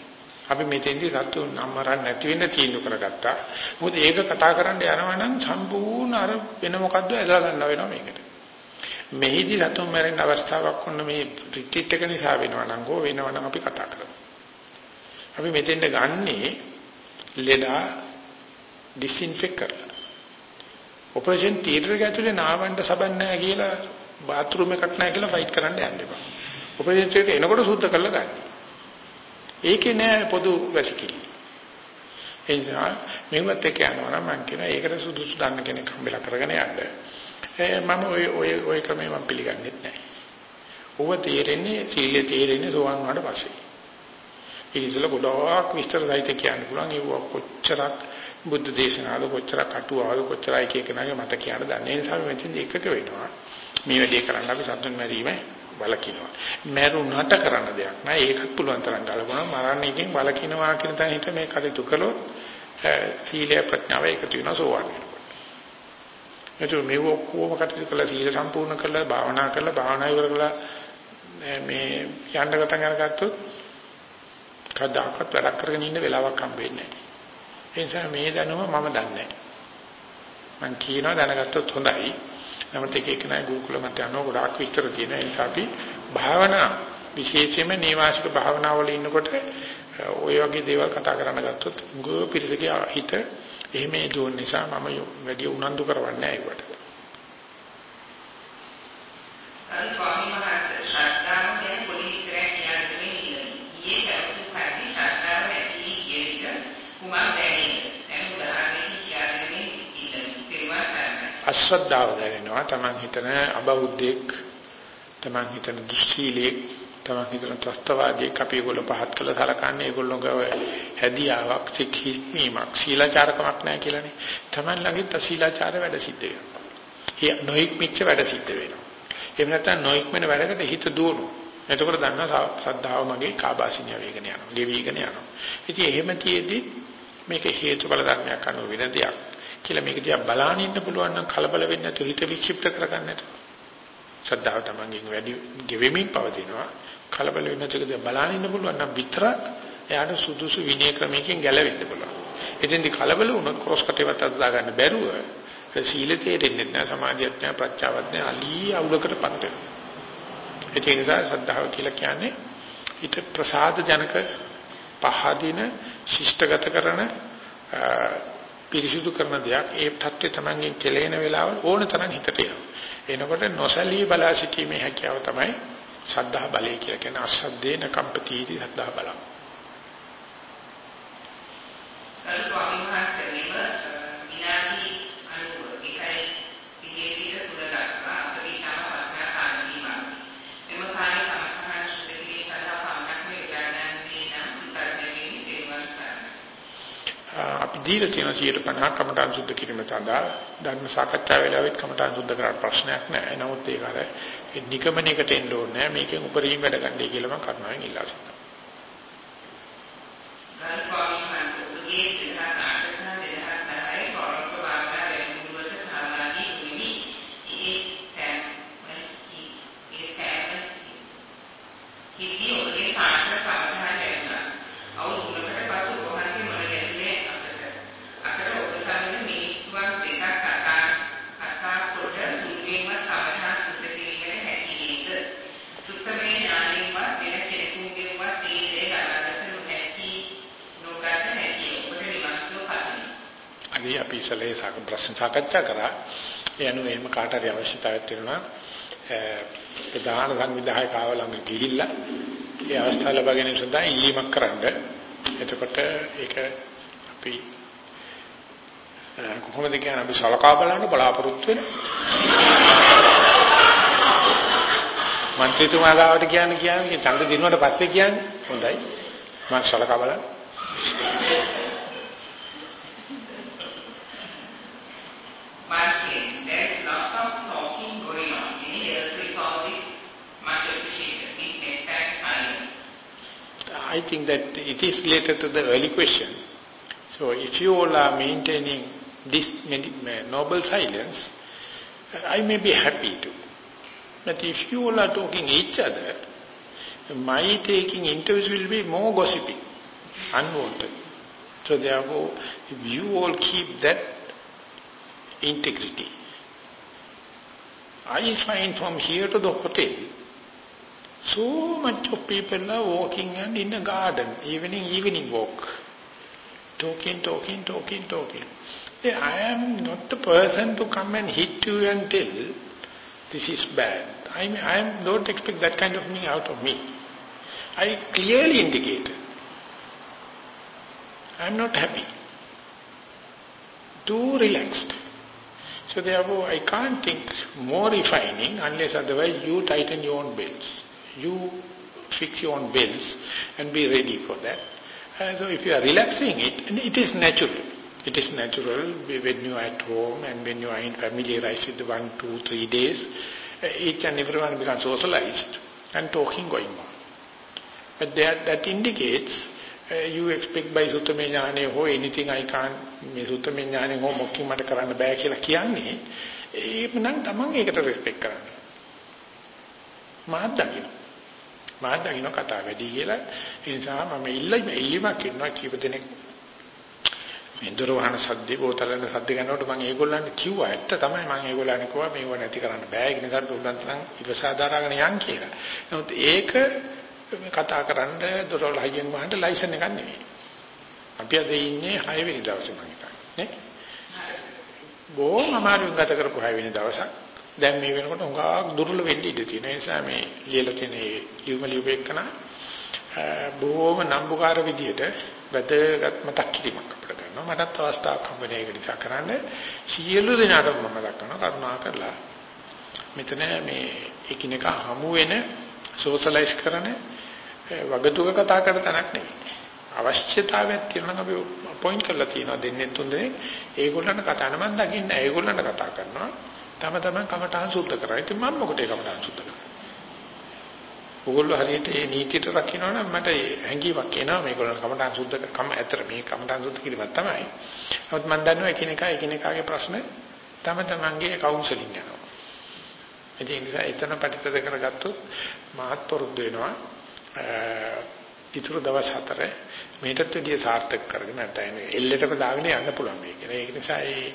අපි මෙතෙන්දී සතු නම්මරන් නැති වෙන්න තීන්දුව කරගත්තා. මොකද ඒක කතා කරන්න යනවා නම් සම්පූර්ණ අර වෙන මොකද්ද ඇදලා ගන්න වෙනවා මේකට. මෙහිදී සතුන් මැරෙන්න අවස්ථාවක් වුණ මේ රිට්‍රීට් එක නිසා වෙනවා නම් හෝ වෙනවා නම් අපි කතා කරමු. අපි මෙතෙන්ද ගන්නේ ලෙඩා ඩිස්ඉන්ෆෙක්ට් කරලා. ඔපරේෂන් තියටර් එක ඇතුලේ නාවන්න සබන් නැහැ කියලා බාත් รู ම් එකක් නැහැ කියලා ෆයිට් කරන්න යන්න එපා. ඔපරේෂන් එක එනකොට සුද්ධ කරලා ගන්න. ඒකේ නෑ පොදු වැසිකිලි. ඒ නිසා මෙවත් එක යනවා නම් මම කියනවා ඒකට සුදුසු දන්න කෙනෙක් හම්බෙලා කරගෙන යන්න. මම ඔය ඔය ඔය ක්‍රමය මම පිළිගන්නේ නැහැ. ඔව තේරෙන්නේ සීලය තේරෙන්නේ සෝවන් වුණාට පස්සේ. ඒ ඉතල ගොඩාක් විස්තර සහිත කියන්න පුළුවන් ඒක කොච්චරක් බුද්ධ දේශනාවල කොච්චරක් අටුවාවල කොච්චරයි එක එක නගේ මත කියන්න දන්නේ. ඒ නිසා මෙතෙන් එකක වෙනවා. මේ වැඩේ කරන්න අපි සතුන් මැරීම වලකිනවා. මැරුණාට කරන්න දෙයක් නෑ. ඒකත් පුළුවන් තරම් ගලපනවා. මරන්න එකෙන් වලකිනවා කියන තැන හිත මේ කටයුතු කළොත් සීලය ප්‍රඥාව එකතු වෙනවා සෝවාන් වෙනවා. එතකොට මේ ඔක්කොම කටයුතු කළා සීල සම්පූර්ණ කළා භාවනා කළා භාවනා ඉවර කළා මේ යන්න ගතන් අරගත්තොත් කවදාකවත් වැඩක් කරගෙන ඉන්න වෙලාවක් හම්බෙන්නේ නැහැ. ඒ නිසා මේ දැනුම මම දන්නේ නැහැ. මම කියනවා දැනගත්තොත් හොඳයි. නමුත් එක එක නයි ගුරුකුල මත යනවා ගොඩාක් විස්තර තියෙන ඒ නිසා අපි භාවනා විශේෂයෙන්ම නේවාසික භාවනාවල ඉන්නකොට ওই වගේ දේවල් කතා කරන්න ගත්තොත් ගෝ පිරිසගේ හිත එහෙම දුවන නිසා මම වැඩි උනන්දු කරවන්නේ නැහැ ඒකට. අර ස්වාමීන් වහන්සේ ශ්‍රද්ධාව ගැන පොඩි විස්තරයක් කියන්න ඊයේ පැවසු පරිදි ශ්‍රද්ධාව ඇති කියන කුමක් දැනෙන්නේ? එන උදාහරණයක් කියන්නේ ඉන්න පිරිවත් අශ්‍රද්ධාව දැනෙනවා Taman හිතන අබෞද්ධෙක් Taman හිතන දුස්සීලෙක් තමන් හිතන ත්‍ස්තවාදී අපි ඒගොල්ලෝ පහත් කළ සලකන්නේ ඒගොල්ලෝගේ හැදියාවක් සික්හිමක් සීලාචාරකමක් නැහැ කියලානේ. තමන් ළඟින් තසීලාචාර වැඩ සිද්ධ වෙනවා. ඒ නොයික්මිච්ච වැඩ සිද්ධ වෙනවා. එහෙම නැත්නම් නොයික්මන වැඩකට හිත දුවනවා. එතකොට දන්නවා ශ්‍රද්ධාව මගේ කාබාසිනිය වේගන යනවා. ගෙවිගෙන යනවා. ඉතින් එහෙම තියේදී මේක හේතුඵල ධර්මයක් අනුව වෙන දෙයක් කියලා මේක දිහා බලාගෙන ඉන්න පුළුවන් නම් කලබල වෙන්නේ නැතුව හිත වික්ෂිප්ත කරගන්න නැතුව. ශ්‍රද්ධාව තමන්ගෙන් වැඩි ගෙවෙමින් පවතිනවා. කලබල වෙන්නේ නැතුව දිහා බලාගෙන ඉන්න පුළුවන් නම් විතරක් එයාට සුදුසු විනය ක්‍රමයකින් ගැලවෙන්න පුළුවන්. එතෙන්දි කලබල වුණොත් ක්‍රොස් කටේවත් අදා ගන්න බැරුව සීලේ තේරෙන්නේ නැහැ සමාධියත් නැහැ ප්‍රත්‍යාවත් නැහැ අලී අවුලකටපත් වෙනවා. ඒ නිසා ශ්‍රද්ධාව කියලා කියන්නේ හිත ප්‍රසාද ජනක පහදින ශිෂ්ටගත කරන පිරිසුදු කරන දෙයක් ඒ தත්ත්වය තමන්ගෙන් කෙලෙන වෙලාවල් ඕන තරම් හිතට එනවා. එනකොට නොසලී බලා සිටීමේ හැකියාව තමයි ශ්‍රද්ධා බලය කියලා කියන අසද්දේන කම්පතිටි ශ්‍රද්ධා බලය. අර ස්වාමීන් වහන්සේ විනාඩි 91යි පිළියෙතිර තුල දක්වා අපේ තම පස්නා කාරණීමක්. එම කාර්ය සමහරවිට සුදුකී සඳහා පමණක් මේ උදාහරණදී නම් සුපර්දෙමින් තේරුම් ගන්න. අපි දීලා තියෙන 150 කමඨාන් සුද්ධ කිරීම සඳහා ධර්ම සාකච්ඡා වෙලාවෙත් කමඨාන් සුද්ධ කරන්න ප්‍රශ්නයක් නැහැ. නමුත් ඒක අර නිගමනයකට එන්න ඕනේ නැහැ. මේකෙන් උපරිම වැඩ ගන්නයි කියලා මම කරුණාවෙන් ඉල්ලා සිටිනවා. ගරු ස්වාමීන් වහන්සේ ඔබගේ සිතා නාටකන දෙදහස් දහයේ පොරොත්තු වාර්තා වැඩමුළුවට සහභාගී වෙමි. ඒ සෑම ඒ සෑම හිදී ඔබගේ පාඨ සමහර ලැබුණා. අවුරුද්දකට පසු ඔබගේ මොළ ගැසුනේ අතට. අතට ඔබ සමග මිනිත්තුවක් දෙකක් කතා කතා කොට සුළුවෙන්ම සමහර සුද්ධ කිරීමට හැකි නේද? සුත්තමේ ඥානින්වත් වෙන කෙනෙකුගේවත් මේ දේ ගලවගත නොහැකි නොගත හැකි ඔබට නිවස්ව පදින. අපි අපි ඉස්සෙල්ලා සාක ප්‍රශ්න සාකච්ඡා කරා. ඒ අනුව එහෙම කාට හරි අවශ්‍යතාවයක් තියෙනවා ප්‍රධාන සංවිධායකව ළඟ ගිහිල්ලා ඒ අවස්ථාව ලබා ගැනීම සඳහා ඉල්ලීමක් කරන්න. එතකොට ඒක අපි කොහොමද කියන්නේ අපි සලකා බලන්න බලාපොරොත්තු වෙන මන්ත්‍රීතුමා ගාවට කියන්නේ කියන්නේ ඡන්ද දිනුවට පස්සේ කියන්නේ හොඳයි මම සලකා බලන්න I think that it is related to the early question. So if you all are maintaining this noble silence, I may be happy to. But if you all are talking each other, my taking interviews will be more gossiping, unwanted. So therefore, if you all keep that integrity, I find from here to the hotel, so much of people are walking and in a garden, evening, evening walk. Talking, talking, talking, talking. I am not the person to come and hit you and tell, this is bad. I, mean, I am, don't expect that kind of thing out of me. I clearly indicate, I am not happy. Too relaxed. So therefore, I can't think more refining unless otherwise you tighten your own belts. You fix your own belts and be ready for that. Uh, so if you are relaxing it, and it is natural. It is natural when you are at home and when you are in familiarized with one, two, three days, uh, each and everyone becomes socialized and talking going on. But that, that indicates uh, you expect by Suttame Jnane ho anything I can't, මේ Suttame Jnane ho මොකකින් මට කරන්න බෑ කියලා කියන්නේ ඒක නම් තමන් ඒකට රෙස්පෙක්ට් කරන්න. මාත් දකින්න. මාත් දකින්න කතා වැඩි කියලා ඒ නිසා මම ඉල්ලීම ඉල්ලීමක් කරනවා කීප දෙනෙක් මේ දොර වහන සද්දේ බෝතලන සද්ද ගන්නකොට මම ඒගොල්ලන්ට කිව්වා ඇත්ත තමයි මම ඒගොල්ලන්ට කිව්වා මේව නැති කරන්න බෑ ඒක නිසා උඩන් තරම් ඉවසාදාරගෙන යන් කියලා. නමුත් ඒක කතා කරන්න දොරවල් හයියෙන් වහන්න ලයිසන් එකක් නෙවෙයි. අපි අද ඉන්නේ 6 වෙනි දවසේ මම හිතන්නේ නේ. බොහොම අමාරුවෙන් ගත කරපු 6 වෙනි දවසක්. දැන් මේ වෙනකොට හුඟක් දුර්වල වෙන්න ඉඩ තියෙන නිසා මේ ලියලා තියෙන මේ ලියුම ලියුපෙකන බොහොම නම්බුකාර විදියට වැදගත් මතක් කිරීමක් අපිට කරනවා. මටත් අවස්ථාවක් හම්බෙන්නේ ඒක නිසා කරන්න සියලු දෙනාටම මම මතක් කරනවා කරුණා කරලා මෙතන මේ එකිනෙක හමු වෙන සෝෂලයිස් කරන වගතුක කතා කරන තැනක් නෙවෙයි. අවශ්‍යතාවයක් තියෙනවා අපි පොයින්ට් කරලා තියෙනවා දෙන්නේ තුන් දෙනෙක් ඒගොල්ලන්ට කතා කරන මම දකින්නේ ඒගොල්ලන්ට කතා කරනවා තම තමන් කමටහන් සුද්ධ කරා. ඉතින් මම මොකටද කමටහන් සුද්ධ කරන්නේ? ඕගොල්ලෝ හරියට මේ නීතියට රකින්නවනම් මට හැඟීමක් එනවා මේගොල්ලෝ කමටහන් සුද්ධ කම ඇතර මේ කමටහන් සුද්ධ කිරීමක් තමයි. නමුත් මම දන්නවා එකිනෙකා එකිනෙකාගේ ප්‍රශ්න තම තමන්ගේ කවුන්සලින් යනවා. ඒ නිසා එතන පැටිතද කරගත්තොත් මාත් පොරුද්ද වෙනවා. ඊටු දවස් හතර මේකත් වැඩිය සාර්ථක කරගෙන නැත්නම් එල්ලෙටම දාගෙන යන්න පුළුවන් මේක. ඒක නිසා ඒ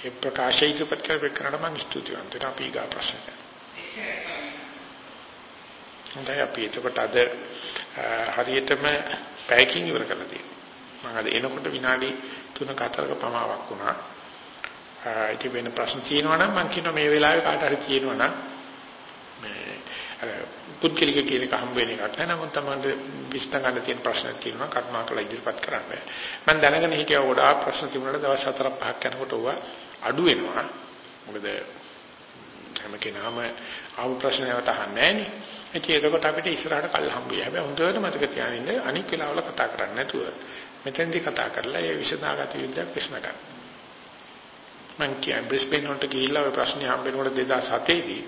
ඒ ප්‍රකාශය ඉදිරිපත් කරපෙන්නට මම ස්තුතිවන්ත වෙනවා අපි ඊගා ප්‍රශ්නට. හොඳයි අපි එතකොට අද හරියටම පැයකින් ඉවර කරලා තියෙනවා. මම අද එනකොට විනාඩි 3ක 4ක පමාවක් වුණා. ඉතින් වෙන ප්‍රශ්න තියෙනවා නම් මම කියනවා මේ වෙලාවේ කාට හරි කියනවා නම් මේ අර පුද්ගලික කියන එක හම්බ වෙන එකක් නෑ නමුත් තමයි විශ්ත ගන්න තියෙන ප්‍රශ්නක් තියෙනවා කර්මාකල ඉදිරිපත් කරන්න. මම දැනගෙන හිටියා ගොඩාක් ප්‍රශ්න තිබුණාට දවස් 4ක් 5ක් යනකොට ඕවා අඩු වෙනවා. මොකද හැම කෙනාම ආව ප්‍රශ්නයකට අහන්නේ නෑනේ. ඉතින් ඒකකොට අපිට ඉස්සරහට කල් හම්බුයි. හැබැයි හොඳට මතක තියාගන්න අනික් වෙලාවල කතා කරන්නේ නැතුව මෙතෙන්දී කතා කරලා ඒ විසඳාගත යුද්ධයක් ප්‍රශ්න ගන්න. මං කියන්නේ බ්‍රිස්බේන් වලට ගිහිල්ලා ওই ප්‍රශ්නේ හම්බෙනකොට 2007 දී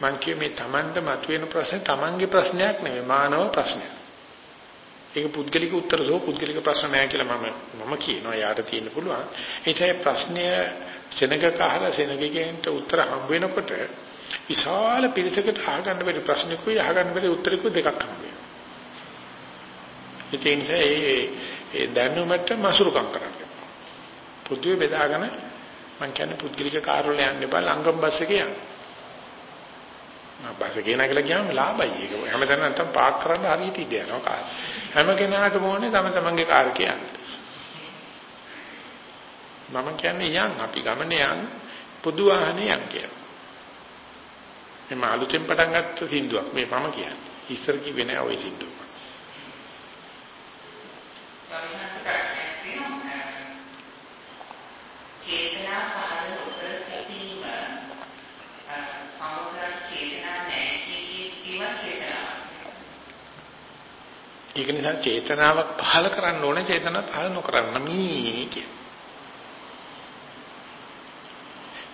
මං කියේ මේ Tamanda මතුවෙන ප්‍රශ්නේ Tamanගේ ප්‍රශ්නයක් නෙවෙයි මානව ප්‍රශ්නයක්. ඒක පුද්ගලික උත්තර සෝ පුද්ගලික ප්‍රශ්න නෑ කියලා මම මම කියනවා යාට තියෙන්න පුළුවන්. ඒකයි ප්‍රශ්නය සෙනගක අහලා සෙනගකෙන්ට උත්තර හම්බ වෙනකොට විශාල පිරිසකට අහගන්න බැරි ප්‍රශ්නකුයි අහගන්න බැරි උත්තරකුයි දෙකක් හම්බ වෙනවා. ඒ නිසා ඒ දැනුමට මසුරුකම් කරන්න. පොදුවේ බෙදාගෙන මම කියන්නේ පුද්ගලික කාර් වල යන්න එපා ලංගම් බස් එකේ යන්න. මම බස් එකේ නැගලා ගියාම ලාභයි ඒක. හැමදාම නැත්තම් පාක් කරන්න හරියට ඉඳ යනවා කාර්. හැම කෙනාටම ඕනේ තම තමන්ගේ කාර් කියන්න. මම කියන්නේ යන් අපි ගමනේ යන් පොදු වාහනේ යන් කියලා. මේ මාළුතෙන් පටන් ගත්ත සින්දුවක් මේ මම කියන්නේ. ඉස්සර කිව්වේ නෑ ওই සින්දුව. චේතනා පහළ නොකර සිටීම සමුද්‍ර චේතනා නැහැ කියනවා චේතනාවක්. ඒක නිසා චේතනාවක් පහළ කරන්න ඕනේ චේතනාවක් පහළ නොකරන්න මේ කිය.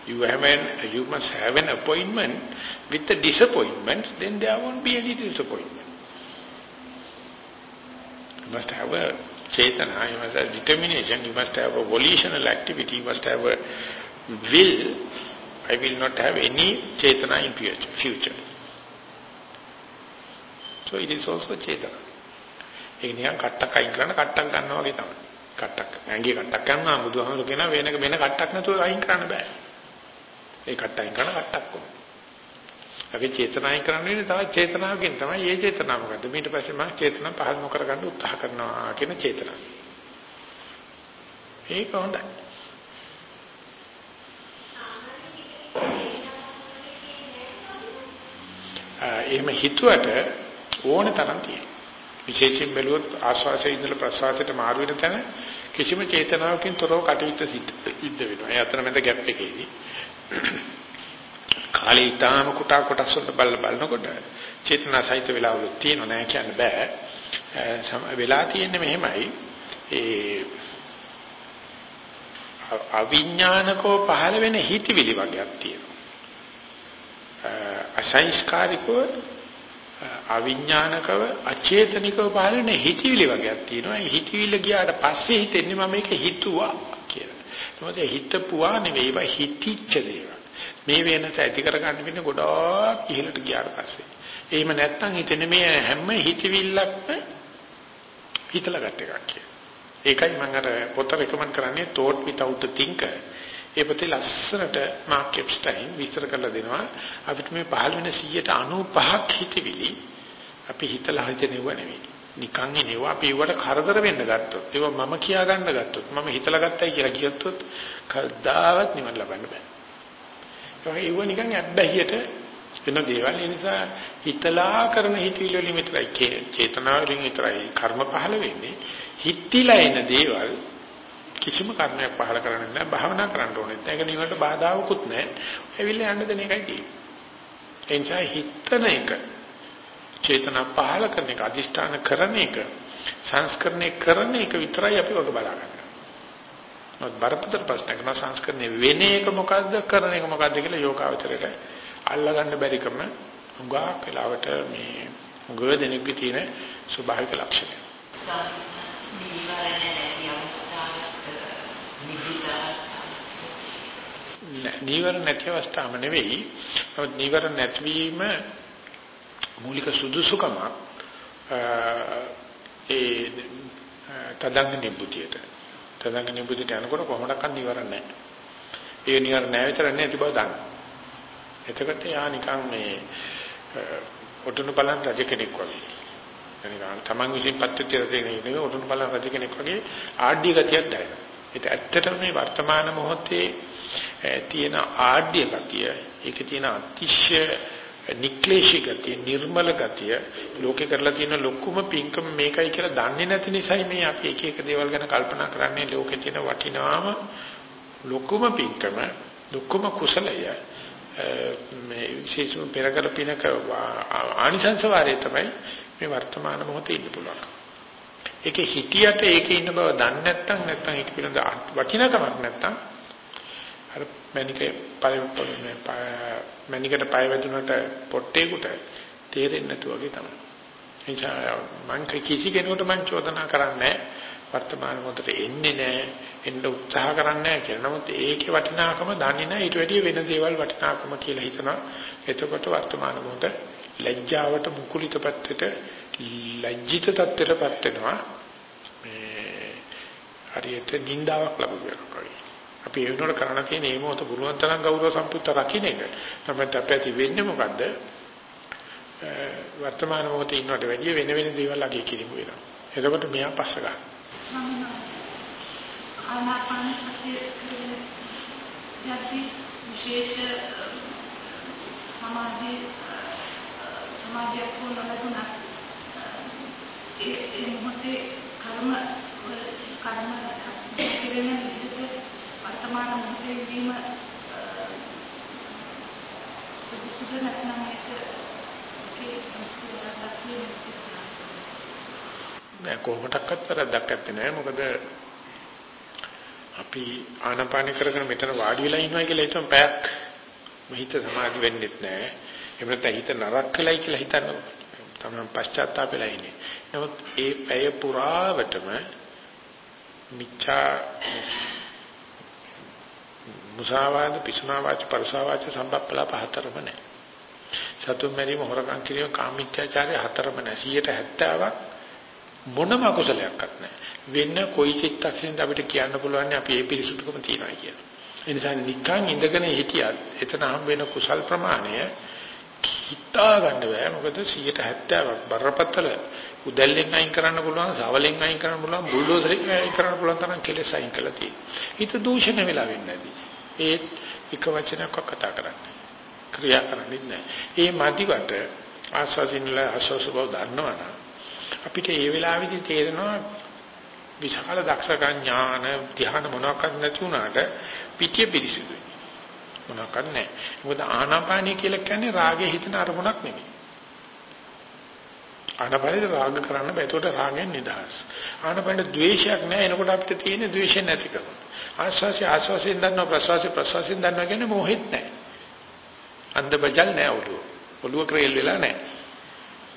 You have an, you must have an appointment with the disappointment, then there won't be any disappointment. You must have a chetana, you must have determination, you must have a volitional activity, you must have a will. I will not have any chetana in future. So it is also chetana. ඒක නිකන් කට්ටක් අයින් කරන කට්ටක් ගන්නවා වගේ තමයි. කට්ටක් ඇඟේ කට්ටක් ගන්නවා බුදුහාමුදුරු කියනවා වෙන වෙන කට්ටක් නැතුව අයින් කරන්න බෑ. ඒ කට්ට අයින් කරන කට්ටක් කොහොමද? අපි චේතනායි කරන්නේ තව චේතනාවකින් තමයි මේ චේතනාව මොකද්ද? ඊට පස්සේ මම චේතනාව පහළ නොකර ගන්න උත්සාහ කරනවා කියන චේතනාව. ඒක හොඳයි. එහෙම හිතුවට ඕන තරම් තියෙනවා. විශේෂයෙන් බැලුවොත් ආස්වාසයේ ඉඳලා ප්‍රසවාසයට මාරු වෙන තැන කිසිම චේතනාවකින් තොරව කටයුත්ත සිද්ධ වෙනවා. ඒ අතරමැද ગેප් එකේදී කාලේ ඊටාම කුටා කොටස් වලට බල බලනකොට චේතනා සහිත වෙලාවලු තියෙනව නෑ කියන්න බෑ. වෙලා තියෙන්නේ මෙහෙමයි. ඒ අවිඥානිකව පහළ වෙන හිතවිලි වගේක් තියෙනවා. අසංස්කාරිකව අවිඥානිකව අචේතනිකව පහළ වෙන හිතවිලි වගේක් තියෙනවා. ඒ හිතවිල්ල ගියාට පස්සේ හිතෙන්නේ මම මේක හිතුවා කියලා. මොකද හිතපුවා නෙවෙයි ඒවා හිතිච්ච දේවල්. මේ වෙනස ඇති කරගන්න වෙන්නේ ගොඩාක් ඉහළට ගියාට පස්සේ. එහෙම නැත්නම් හිතෙන්නේ මේ හැම හිතවිල්ලක්ම හිතලා ගන්න එකක් කියලා. ඒකයි මම අර පොත රෙකමන්ඩ් කරන්නේ thought without a thinker. ඒ පොතේ ලස්සනට මාක් එප්ස්ටයින් විස්තර කරලා දෙනවා අපිට මේ පහළ වෙන 195ක් හිතවිලි අපි හිතලා හිතෙනව නෙවෙයි. නිකන් එනවා අපි ඒවට කරදර වෙන්න ගත්තොත් ඒවා මම කියා ගන්න ගත්තොත් මම හිතලා ගත්තයි කියලා කියත්තොත් කවදාවත් නිවන් ලබන්න බෑ. ඒව නිකන් ඇබ්බැහියට වෙන දේවල්. ඒ නිසා හිතලා කරන හිතවිලි වලින් විතරයි චේතනාවලින් විතරයි කර්ම පහළ වෙන්නේ. හිතිලා එන දේවල් කිසිම කර්මයක් පහළ කරන්නේ නැහැ භාවනා කරන්න ඕනේ. නැහැ ඒක නිවනට බාධාවකුත් නැහැ. ඇවිල්ලා යන්න දෙන එකයි තියෙන්නේ. ඒ නිසා හිතන එක චේතනා පහල කරන එක අදිෂ්ඨාන කරන එක සංස්කරණය කරන එක විතරයි අපි වග බලාගන්නේ. මොකද බරපතල ප්‍රශ්නයක් නෝ සංස්කරණය වෙන එක මොකද්ද කරන එක මොකද්ද කියලා යෝගාවචරයට අල්ලගන්න බැරිකම උගා කාලවට මේ උගව දෙනෙක්ගේ තියෙන ස්වභාවික ලක්ෂණය. නීවරණ නැති අවස්ථාවක් නෙවෙයි. නමුත් නීවරණ නැතිවීම මූලික සුදුසුකමක් ඒ තදංග නිබ්බුතියට. තදංග නිබ්බුතියට යනකොට කොහොමඩක්වත් නීවරණ නැහැ. ඒ නීවරණ නැහැ විතර නැති බව දන්න. එතකොට යා නිකන් මේ ඔටුනු බලන් රජ කෙනෙක් වගේ. එනිකන් තමන් විසින් පත්‍ත්‍ය දෙන්නේ නෙවෙයි ඔටුනු බලන් රජ කෙනෙක් වගේ ආඩ්‍ය ගතියක් දැනෙනවා. ඒක ඇත්තටම මේ වර්තමාන මොහොතේ තියෙන ආඩ්‍ය ගතිය, ඒකේ තියෙන අතිශය නික්ලේශී ගතිය, නිර්මල ගතිය, ලෝකේ කරලා තියෙන ලොකුම පිංකම මේකයි කියලා දන්නේ නැති නිසායි මේ අපි එක එක දේවල් ගැන කල්පනා කරන්නේ ලෝකේ තියෙන වටිනාම ලොකුම පිංකම, ලොකුම කුසලය මේ විශේෂම පෙරකර පිනක ආනිසංස වාරයේ තමයි මේ වර්තමාන මොහොතේ ඉන්න පුළුවන්. ඒකේ හිතියට ඒකේ ඉන්න බව දන්නේ නැත්නම් නැත්නම් ඒක පිළිබඳ වටිනාකමක් නැත්නම් අර මැනිකේ පය මැනිකට පය වැදුනට පොට්ටේකට තේරෙන්නේ නැතු වගේ තමයි. එනිසා මං කිසි කෙනෙකුට මං චෝදනා කරන්නේ වර්තමාන මොහොතට එන්නේ නැහැ එන්න උත්සාහ කරන්නේ නැහැ කියලා. නමුත් ඒකේ වටිනාකම දන්නේ නැහැ ඊට වැඩිය වෙන දේවල් වටිනාකම කියලා හිතනවා. එතකොට වර්තමාන මොහොත ලැජ්ජාවට මුකුලිත පැත්තට ලැජ්ජිත තත්ත්වයටපත් වෙනවා. මේ හරියට නින්දාවක් ලැබුවා වගේ. අපි ඒ වෙනකොට කරණ තියෙන මේ මොහොත පුරුවන් තරම් ගෞරව සම්පූර්ණ රකින්න එක. තමයි අපේ ඇති වෙන්නේ මොකද්ද? වර්තමාන මොහොතේ ඉන්නවට වැඩිය වෙන වෙන දේවල් අගේ කිරීම වෙනවා. එතකොට මෙයා පස්ස ගන්න. ආනාපාන සතිය යටි විශේෂ සමාධි සමාධියක් වුණා ඒ මොහොතේ කර්ම කර්ම කෙරෙන විදිහට වර්තමාන මොහොතේ ඉඳීම සුදුසුද නැත්නම් ඒක කොහොමඩක්වත් වැරද්දක් නැත්තේ නෑ. මොකද අපි ආනාපාන කරගෙන මෙතන වාඩි වෙලා ඉන්නවා කියලා හිතමු පැයක් හිත සමාධි වෙන්නෙත් නෑ. එහෙම නැත්නම් හිත නරක කළයි කියලා හිතන්න තමයි පශ්චාත්තාපෙලා ඉන්නේ. නමුත් ඒ පැය පුරාවටම මිච්ඡා මුසාවාද පිසුනාවාච පරසාවාච සම්බප්පලා හතරම නැහැ. සතුන් මැරීම හොරකම් කිරීම කාමීත්‍යාචාරය හතරම නැහැ. 70ක් මොනම කුසලයක්වත් නැහැ. වෙන කොයි චිත්තක්ෂණයද අපිට කියන්න පුළුවන් අපි ඒ පිරිසුදුකම තියනවා කියලා. ඒ නිසා නිකන් ඉඳගෙන හිටියත් එතන හම් වෙන කුසල් ප්‍රමාණය හිතා ගන්න බෑ. මොකද 70ක් බරපතල උදැල්ලෙන් අයින් කරන්න පුළුවන්, සවලෙන් අයින් කරන්න පුළුවන්, බුල්ඩෝසරෙන් අයින් කරන්න පුළුවන් තරම් කෙලෙස් අයින් කළා තියෙනවා. හිත දූෂණ වෙලා වෙන්නේ නැති. ඒත් එක වචනයක් කතා කරන්නේ. ක්‍රියා කරන්නේ නැහැ. ඒ මදිවට ආස්වාදිනල ආස්වාස බව දන්නවනම් අපිට ඒ වෙලාවේදී තේරෙනවා විශාල දක්ෂකම් ඥාන ධ්‍යාන මොනවාක්වත් නැති වුණාට පිටිය පිරිසිදුයි. මොනවාක්වත් නැහැ. මොකද ආනාපානිය කියලා කියන්නේ රාගයේ හිතන අරමුණක් නෙමෙයි. ආනපනෙ රාග කරන්න බෑ. ඒකට රාගයෙන් නිදහස්. ආනපනෙ ද්වේෂයක් නෑ. එනකොට අපිට තියෙන ද්වේෂය නැති කරනවා. ආස්වාසිය ආස්වාසියෙන් දන්නවා ප්‍රසවාසිය ප්‍රසවාසියෙන් දන්නවා කියන්නේ මොහෙත් නෑ. අන්ධ බජල් නෑ ඔළුව. ඔළුව ක්‍රේල් වෙලා නෑ.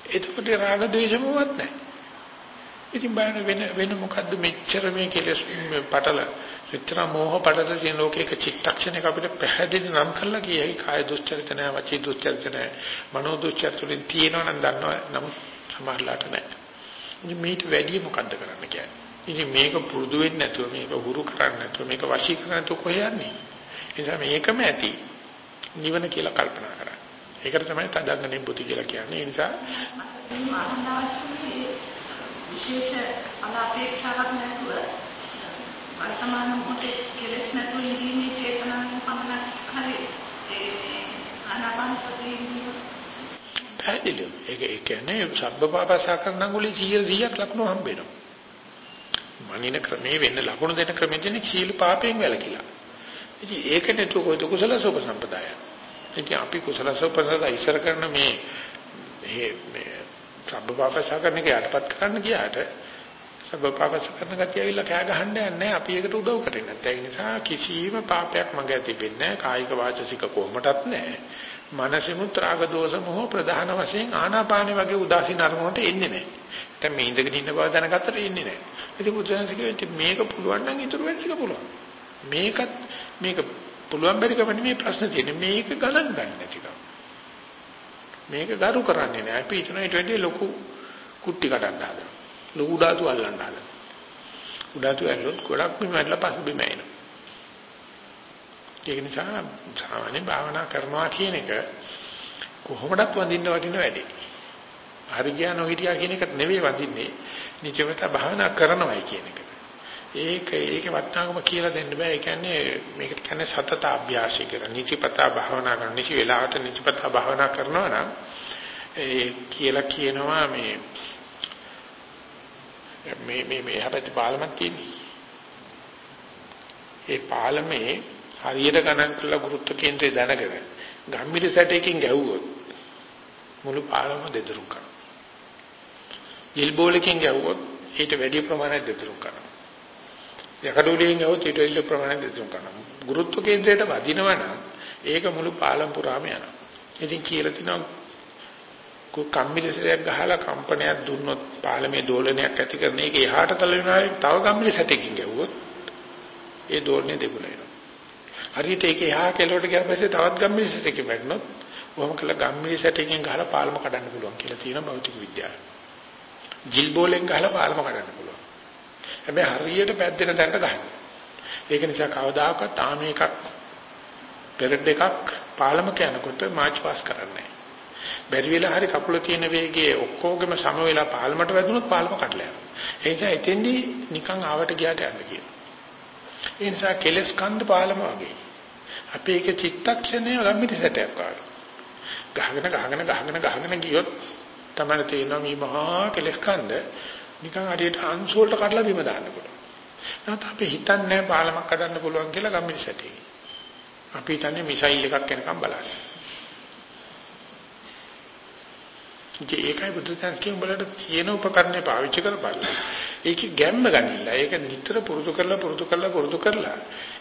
එතකොට රාග ද්වේෂ මොහොත් නෑ. ඉතින් බලන්න වෙන වෙන මොකද්ද මෙච්චර මේ කෙලස් පටල මෙච්චර මෝහ පටල තියෙන ලෝකයක චිත්තක්ෂණයක අපිට පැහැදිලි නම් කරලා කියයි කාය දුස්චරිත නෑ වචී දුස්චරිත නෑ මනෝ දුස්චරිත වලින් තියෙනවා නම් දන්නවා නමුත් සමහරලාට නැහැ. ඉතින් මේට වැඩි මොකද්ද කරන්න කියන්නේ? ඉතින් මේක පුරුදු වෙන්නේ නැතුව මේක හුරු කරන්නේ නැතුව මේක වශී කරන්නේ නැතුව කොහේ නිසා මේකම ඇති නිවන කියලා කල්පනා කරා. ඒකට තමයි තදංග නිබ්බුති කියලා කියන්නේ. ඒ නිසා විශේෂ අනාපේක්ෂාවක් නැතුව වර්තමාන මොහොතේ කෙලෙස් නැතුව ඉඳීමේ චේතනාවෙන් පමණක් හරි ඒ ආනාපාන සතියේ පැහැදිලිව. ඒක ඒ කියන්නේ සබ්බපාපසා කරන ගුලි 100 100ක් ලකුණු හම්බ වෙනවා. මනින ක්‍රමේ වෙන්න ලකුණු දෙන ක්‍රමෙ තියෙන සීල පාපයෙන් වැළකීලා. ඉතින් ඒක නේතු කොයිද කුසල සෝප සම්පදාය. ඉතින් අපි කුසල සෝප සම්පදාය ඉස්සර කරන මේ මේ සබ්බපාපස කරන එක යටපත් කරන්න ගියාට සබ්බපාපස කරන ගතිය ඇවිල්ලා කෑ ගහන්න යන්නේ අපි ඒකට උදව් කරන්නේ නැත්නම් ඒ නිසා කිසිම පාපයක් මඟ ඇතිෙන්නේ නැහැ. කායික වාචසික කොහොමඩත් නැහැ. මනසෙමුත් රාග දෝෂ මොහ ප්‍රධාන වශයෙන් ආනාපානෙ වගේ උදාසීන අරමුණට එන්නේ නැහැ. දැන් මේ ඉඳගෙන ඉන්න බව දැනගත්තට එන්නේ නැහැ. ඉතින් බුදුසසුනේ මේක පුළුවන් නම් ඊටු වෙන්න එක පුළුවන්. මේකත් මේක පුළුවන් බැරි කම නෙමෙයි ප්‍රශ්න තියෙන්නේ. මේක ගණන් ගන්න නැතිකම. මේක ගරු කරන්නේ නැහැ. අපි හිතන ඊට වැඩිය ලොකු කුට්ටි කඩන්න හදනවා. ලොකු ධාතු අල්ලන්න හදනවා. උඩාතු ඇල්ලුවොත් ගොඩක් බිම ඇල්ලලා පසු බිම එනවා ඒක නිසා සාමාන්‍ය භාවනා කරනවා කියන එක කොහොමදත් වඳින්න වටින වැඩේ. හරි ගියා නොහිටියා කියන එක නෙවෙයි වඳින්නේ. නිජවත භාවනා කරනවායි කියන එක ඒක ඒකේ වටිනාකම කියලා දෙන්න බෑ. ඒ කියන්නේ මේකට කියන්නේ සතත අභ්‍යාසය කියලා. නිතිපතා භාවනා කරන නිසි වෙලාවට නිතිපතා භාවනා කරනවා නම් ඒ කියලා කියනවා මේ මේ මේ මේ හැබැයි පාලමක් තියෙන්නේ. ඒ පාලමේ හරියට ගණන් කරලා ගුරුත්ව කේන්ද්‍රය දැනගෙන ගම්මිරි සැටයකින් ගැහුවොත් මුළු පාලම දෙදරුම් කරනවා. ජිල් බෝලකින් ගැහුවොත් ඊට වැඩි ප්‍රමාණයක් දෙදරුම් කරනවා. යකඩුලියෙන් આવොත් ඊට වැඩි ප්‍රමාණයක් දෙතුන් කරනවා. ගුරුත්ව කේන්ද්‍රයට වදිනවා නම් ඒක මුළු පාලම් පුරාම යනවා. ඉතින් කියලා තිනවා කම්මිලිසයක් ගහලා කම්පනයක් දුන්නොත් පාලමේ දෝලනයක් ඇති කරන එක එහාට තල වෙනවා තව කම්මිලිසටකින් ගැව්වොත් ඒ දෝලනේ දෙගුණ වෙනවා. හරියට ඒක එහා කෙළවරට ගියා පස්සේ තවත් කම්මිලිසටකින් වැටුනොත් කොහොම කළා කම්මිලිසටකින් ගහලා පාලම කඩන්න පුළුවන් කියලා තියෙන භෞතික විද්‍යාව. ජිල් බෝලෙන් ගහලා පාලම කඩන්න පුළුවන්. හැබැයි හරියට පැද්දෙන තැනට ගහන්න. ඒක නිසා කවදාකවත් ආම එකක් පෙරඩ් එකක් පාලමක යනකොට මාච් පාස් කරන්නේ බැරි වෙලා හරි කකුල තියෙන වේගයේ ඔක්කොගෙම සම වෙලා පාලමට වැදුනොත් පාලම කඩලා යනවා. ඒ නිසා එතෙන්දී නිකන් ආවට ගියාට යන්න කියනවා. ඒ නිසා කෙලස් කන්ද පාලම වගේ. අපි ඒක චිත්තක්ෂණයේ ගම්මිත සැටයක් වගේ. ගහගෙන ගහගෙන ගහගෙන ගහගෙන ගියොත් තමයි තේරෙනවා මේ මහා කෙලස් කන්ද නිකන් හරියට අංශු වලට කඩලා බිම දාන්න පුළුවන්. නැත්නම් අපි හිතන්නේ පාලමක් හදන්න පුළුවන් කියලා ගම්මිරිසටේ. අපි හිතන්නේ මිසයිල් එකක් එනකම් බලන්න. ඉතින් ඒකයි බුදුසසුන කියන බලට කියන උපකරණේ පාවිච්චි කරපළ. ඒකේ ගැම්ම ගනින්න. ඒක නිතර පුරුදු කරලා පුරුදු කරලා පුරුදු කරලා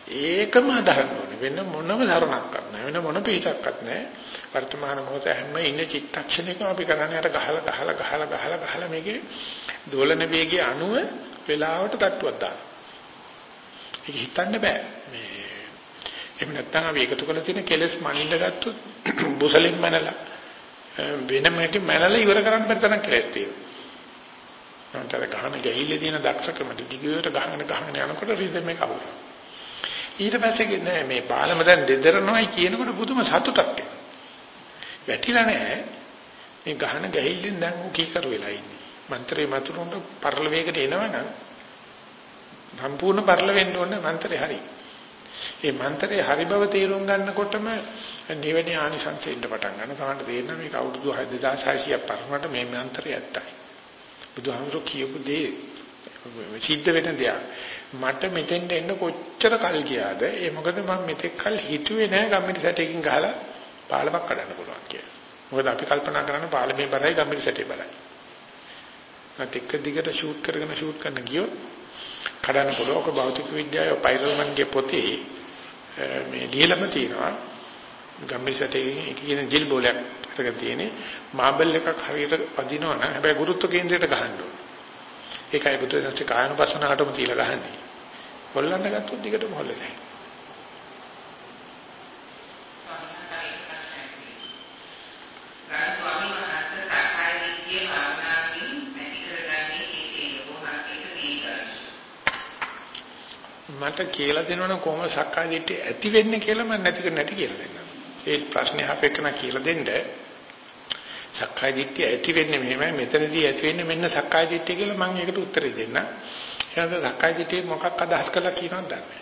ඒකම අදහන්න ඕනේ. වෙන මොනම ධර්මයක් නැහැ. වෙන මොන පිටක්වත් නැහැ. වර්තමාන මොහොත හැම ඉන්න චිත්තක්ෂණයකම අපි කරන්නේ අර ගහලා ගහලා ගහලා ගහලා ගහලා මේකේ දෝලන වේගයේ අණුව වෙලාවට තට්ටුවක් දාන. ඒක හිතන්න බෑ. මේ එහෙම නැත්නම් අපි එකතු කරලා තියෙන කෙලස් මනින්න ගත්තොත් [CLEARS THROAT] බුසලින් මනලා වෙනමකින් මනලා ඉවර කරන්න බැරි තරම් කෙලස් තියෙනවා. අන්තර ගහන ගැහිල්ලේ තියෙන දක්ෂකම දිගට ගහගෙන ගහගෙන යනකොට රිද්ම එක අවුල. ඊට පස්සේ නෑ මේ බාලම දැන් දෙදරනවායි කියනකොට පුදුම සතුටක් එනවා. වැටිලා නෑ. මේ ගහන ගැහිල්ලෙන් දැන් උ කීකරු වෙලා ඉන්නේ. මන්ත්‍රේ මතුරුන්ට පරල වේගට එනවනම් සම්පූර්ණ පරල වෙන්න ඕනේ මන්ත්‍රේ හරි. ඒ මන්ත්‍රේ හරි බව තේරුම් ගන්නකොටම නිවෙන ආනිසංසෙ ඉන්න පටන් ගන්න. තමයි තේරෙනවා මේක අවුරුදු 2600ක් පරමට මේ මන්ත්‍රය ඇත්තයි. බුදුහාමුදුරු කියපු දේ සිද්ධ වෙන දෙයක්. මට මෙතෙන්ට එන්න කොච්චර කල් ගියාද? ඒ මොකද මම මෙතෙක් කල් හිතුවේ නෑ ගම්මිරි සැටයකින් ගහලා පාලමක් කඩන්න පුළුවන් කියලා. මොකද අපි කල්පනා කරන්නේ පාලමේ බරයි ගම්මිරි සැටේ බරයි. නැත් එක දිගට ෂූට් කරගෙන ෂූට් කරන ගියොත් කඩන්න පුළුවන්. ඔක භෞතික විද්‍යාවේ පයිරල්මන්ගේ පොතේ මේ ලියලම තියෙනවා. ගම්මිසටේ කියන ජිල් බෝලයක් අරගෙන තියෙන්නේ මාබල් එකක් හරියට පදිනවා නම් හැබැයි ගුරුත්ව කේන්ද්‍රයට ගහන්න ඕනේ. ඒකයි බුදුරජාණන් කායනුපස්සනාවටම තියලා ගහන්නේ. හොල්ලන්න ගත්තොත් දිගටම හොල්ලන්නේ නැහැ. මට කියලා දෙනවනම් කොහොමද සක්කාය දිට්ඨිය ඇති වෙන්නේ කියලා මම නැති නැති කියලා දෙන්නම්. ඒ ප්‍රශ්නේ අපේකන කියලා දෙන්න. සක්කාය දිට්ඨිය ඇති වෙන්නේ මෙහෙමයි මෙතනදී ඇති වෙන්නේ මෙන්න සක්කාය දිට්ඨිය කියලා මම ඒකට උත්තරේ දෙන්න. එහෙනම් සක්කාය දිට්ඨිය මොකක් අදහස් කළා කියනවද දන්නේ.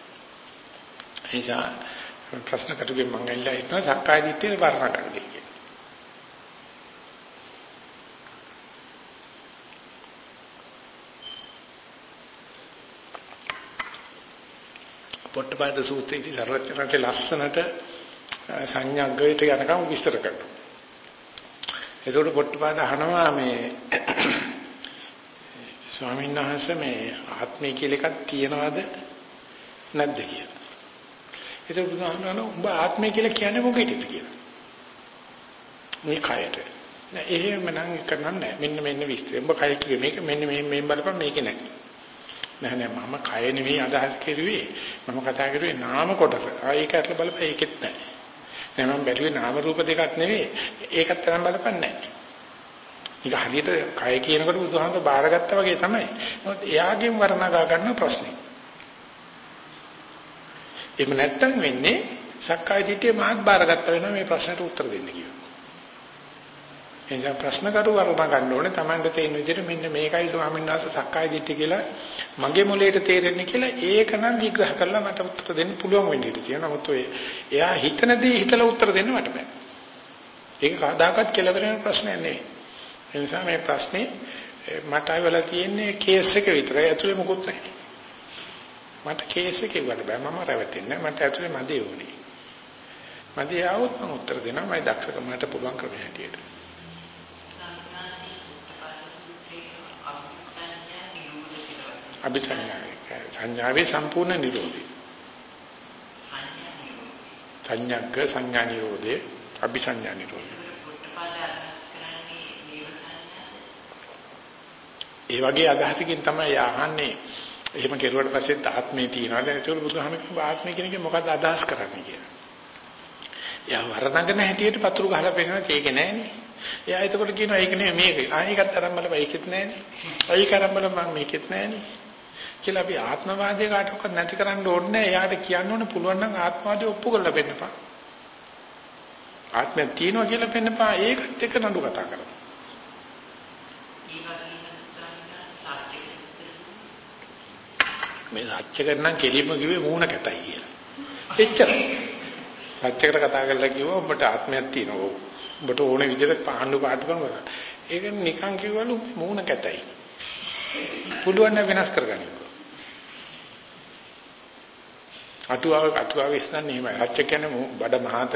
ඒ නිසා ප්‍රශ්න කටුගෙන් මම ඇවිල්ලා හිටනවා සක්කාය දිට්ඨිය වර්ණනා කරන්න කියලා. පොට්ටපාද සූත්‍රයේදී සර්වඥාන්සේ ලස්සනට සංඥාග්ගයට යනකම් විස්තර කරනවා. ඒකට පොට්ටපාද අහනවා මේ ස්වාමීන් වහන්සේ මේ ආත්මය කියලා එකක් තියනවද නැද්ද කියලා. ඒක බුදුහාමන උඹ ආත්මය කියලා කියන්නේ මොකේද කියලා. මේ කයට. නෑ එහෙම නම් කරන්නේ මෙන්න මෙන්න විස්තර. උඹ කය කියේ මේක මෙන්න මෙහෙම මෙහෙම බලපන් මේක නෑ. නෑ නෑ මම කය නෙවෙයි අදහස් කෙරුවේ. මම කතා කරුවේ නාම කොටස. ආ ඒක අట్లా බලපෑ ඒකෙත් නෑ. නෑ මම බැලුවේ නාම රූප දෙකක් නෙවෙයි. ඒකත් තරම් බලපන්නේ නෑ. ඒක හරියට කය කියනකොට බුදුහාමර බාරගත්තා වගේ තමයි. නමුත් එයාගෙන් වර්ණගා ගන්න ප්‍රශ්නේ. එහෙම නැත්තම් වෙන්නේ සක්කාය දිට්ඨිය මහත් බාරගත්ත වෙනවා මේ ප්‍රශ්නට උත්තර දෙන්න කියලා. එනිසා ප්‍රශ්න කරු වර්ණා ගන්න ඕනේ Tamanda තේින විදිහට මෙන්න මේකයි ස්වාමීන් වහන්සේ සක්කාය දිට්ඨිය කියලා මගේ මොලේට තේරෙන්නේ කියලා ඒක නම් විග්‍රහ කරලා මට උත්තර දෙන්න පුළුවන් වෙන්නේ කියලා. නමුත් ඔය එයා හිතන දේ හිතලා උත්තර දෙන්න මට බෑ. ඒක කවදාකවත් කෙලවර වෙන ප්‍රශ්නයක් නෙවෙයි. ඒ නිසා මේ ප්‍රශ්නේ මට අයවලා තියෙන්නේ කේස් එක විතරයි. ඇතුලේ මොකුත් නැහැ. මට කේස් එකේ වල බෑ මම රැවටෙන්නේ. මට ඇතුලේ මදි වුනේ. මදි ආවොත් මම උත්තර දෙනවා. මම දක්ෂකමකට පුළුවන් ක්‍රමය හැටියට. අභිසඤ්ඤාවේ සංඥාවේ සම්පූර්ණ නිරෝධය. සංඥාග්ග සංඥා නිරෝධය අභිසඤ්ඤා නිරෝධය. ඒ වගේ අදහසකින් තමයි අහන්නේ එහෙම කෙරුවට පස්සේ ආත්මේ තියනවාද ඒක බුදුහාම කිව්ව ආත්මය කියන එක මොකක්ද අදහස් කරන්නේ කියලා. එයා වරණගෙන හැටියට පතුරු ගහලා පෙන්නනවා ඒක නෑනේ. එයා එතකොට කියනවා ඒක නෙමෙයි මේක. ආයෙකත් අරන් බලපන් ඒකෙත් නෑනේ. අයි කරන් බලපන් මම මේකෙත් නෑනේ. කියලා අපි ආත්මවාදය කාටවත් නැති කරන්න ඕනේ නෑ. එයාට කියන්න ඕනේ පුළුවන් නම් ආත්මවාදය ඔප්පු කරලා පෙන්නපන්. ආත්මය තියෙනවා කියලා පෙන්නපන් ඒකත් එක්ක නඩු කතා කරමු. මේ සත්‍යකට නම් කෙලින්ම කිව්වේ මූණ කැතයි කියලා. එච්චරයි. සත්‍යකට කතා කරලා කිව්වා ඔබට ආත්මයක් තියෙනවා. ඔබට ඕන විදිහට පාණ්ඩු පාටු කරනවා. ඒක නිකන් කිව්වලු මූණ කැතයි. පුළුවන් නම් වෙනස් කරගන්න. අටුවාව අටුවාව ඉස්සන්නේ එහෙමයි. හච්ච කියන්නේ බඩ මහත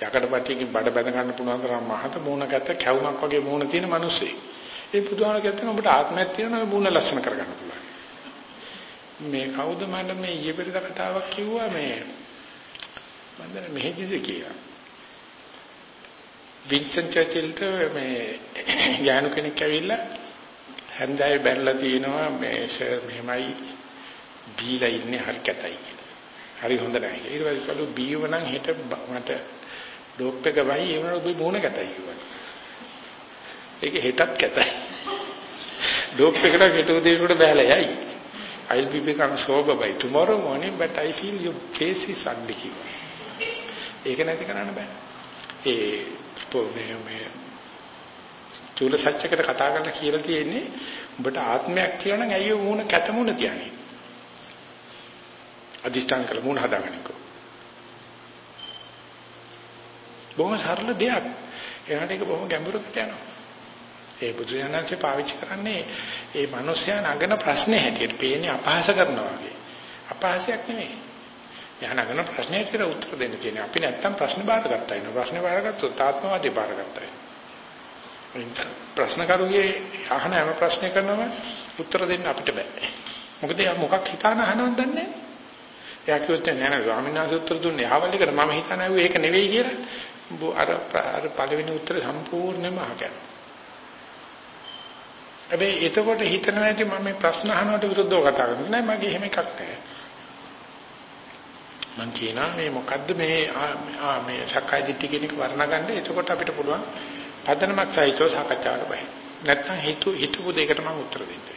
යකඩපටියකින් බඩ බැඳ ගන්න පුළුවන් තරම් මහත මූණ කැත කැවුමක් වගේ මූණ තියෙන මිනිස්සෙක්. ඒ බුදුහාම කියනවා ඔබට ආත්මයක් තියෙනවා මූණ ලස්සන කරගන්න පුළුවන්. මේ කවුද මම මේ ඊයේ පෙරේද කතාවක් කිව්වා මේ මම දැන් මෙහෙදිද කියලා. වින්සන් චර්චිල්ට මේ ඥානු කෙනෙක් ඇවිල්ලා හන්දෑවේ බැලලා තියෙනවා මේ සර් මෙහෙමයි බීලා ඉන්නේ හරි කැතයි කියලා. හරි හොඳ නැහැ. ඊට පස්සේ කළු බීව නම් හෙට මට ඩොප් එක වයි ඒ වුණා ඔබ මොන කැතයි කිව්වා. ඒක හෙටත් කැතයි. ඩොප් එකට හෙට උදේ උඩ බැලලා යයි. I'll be become sober by tomorrow morning but I feel your face is ugly. ඒක නැති කරන්න බෑ. ඒ මේ මේ චූල සත්‍යකට කතා කරලා කියලා තියෙන්නේ උඹට ආත්මයක් කියලා නම් ඇයි මූණ කැත මූණ තියන්නේ? අදිෂ්ඨාන කළ මූණ හදාගන්නකෝ. බොහොම සරල දෙයක්. ඒකට ඒක බොහොම ගැඹුරකට යනවා. ඒ බුදුරජාණන්සේ පාවිච්චි කරන්නේ ඒ මිනිස්යා නගන ප්‍රශ්නේ හැටියට පේන්නේ අපහාස කරනවා වගේ. අපහාසයක් නෙමෙයි. යා නගන ප්‍රශ්නේ කියලා උත්තර දෙන්න කියන්නේ. අපි නැත්තම් ප්‍රශ්න බාරගත්තා වෙනවා. ප්‍රශ්නේ බාරගත්තොත් ආත්මවාදී බාරගත්තා වෙනවා. ප්‍රශ්න කරුගේ අහන හැම ප්‍රශ්නයක් කරනම උත්තර දෙන්න අපිට බෑ. මොකද එයා මොකක් හිතාන අහනවද දන්නේ නැහැ. එයා කිව්වොත් නෑ නෑ ස්වාමීන් වහන්සේ උත්තර දුන්නේ ආවල් එකට මම හිතන ඇහුවේ ඒක නෙවෙයි කියලා. අර අර පළවෙනි උත්තරේ සම්පූර්ණයෙන්ම අහගන්න. හැබැයි එතකොට හිතනවා ඇති මම මේ ප්‍රශ්න අහනවට විරුද්ධව කතා කරන්නේ නෑ මගේ එහෙම එකක් නෑ. මං කියනවා මේ මොකද්ද මේ මේ සක්කාය දිට්ඨිය කියන එක වර්ණගන්න එතකොට අපිට පුළුවන් පදනමක් සහිතව සාකච්ඡාවට බයි. නැත්තම් හිතු හිතපු දෙයකට මම උත්තර දෙන්න.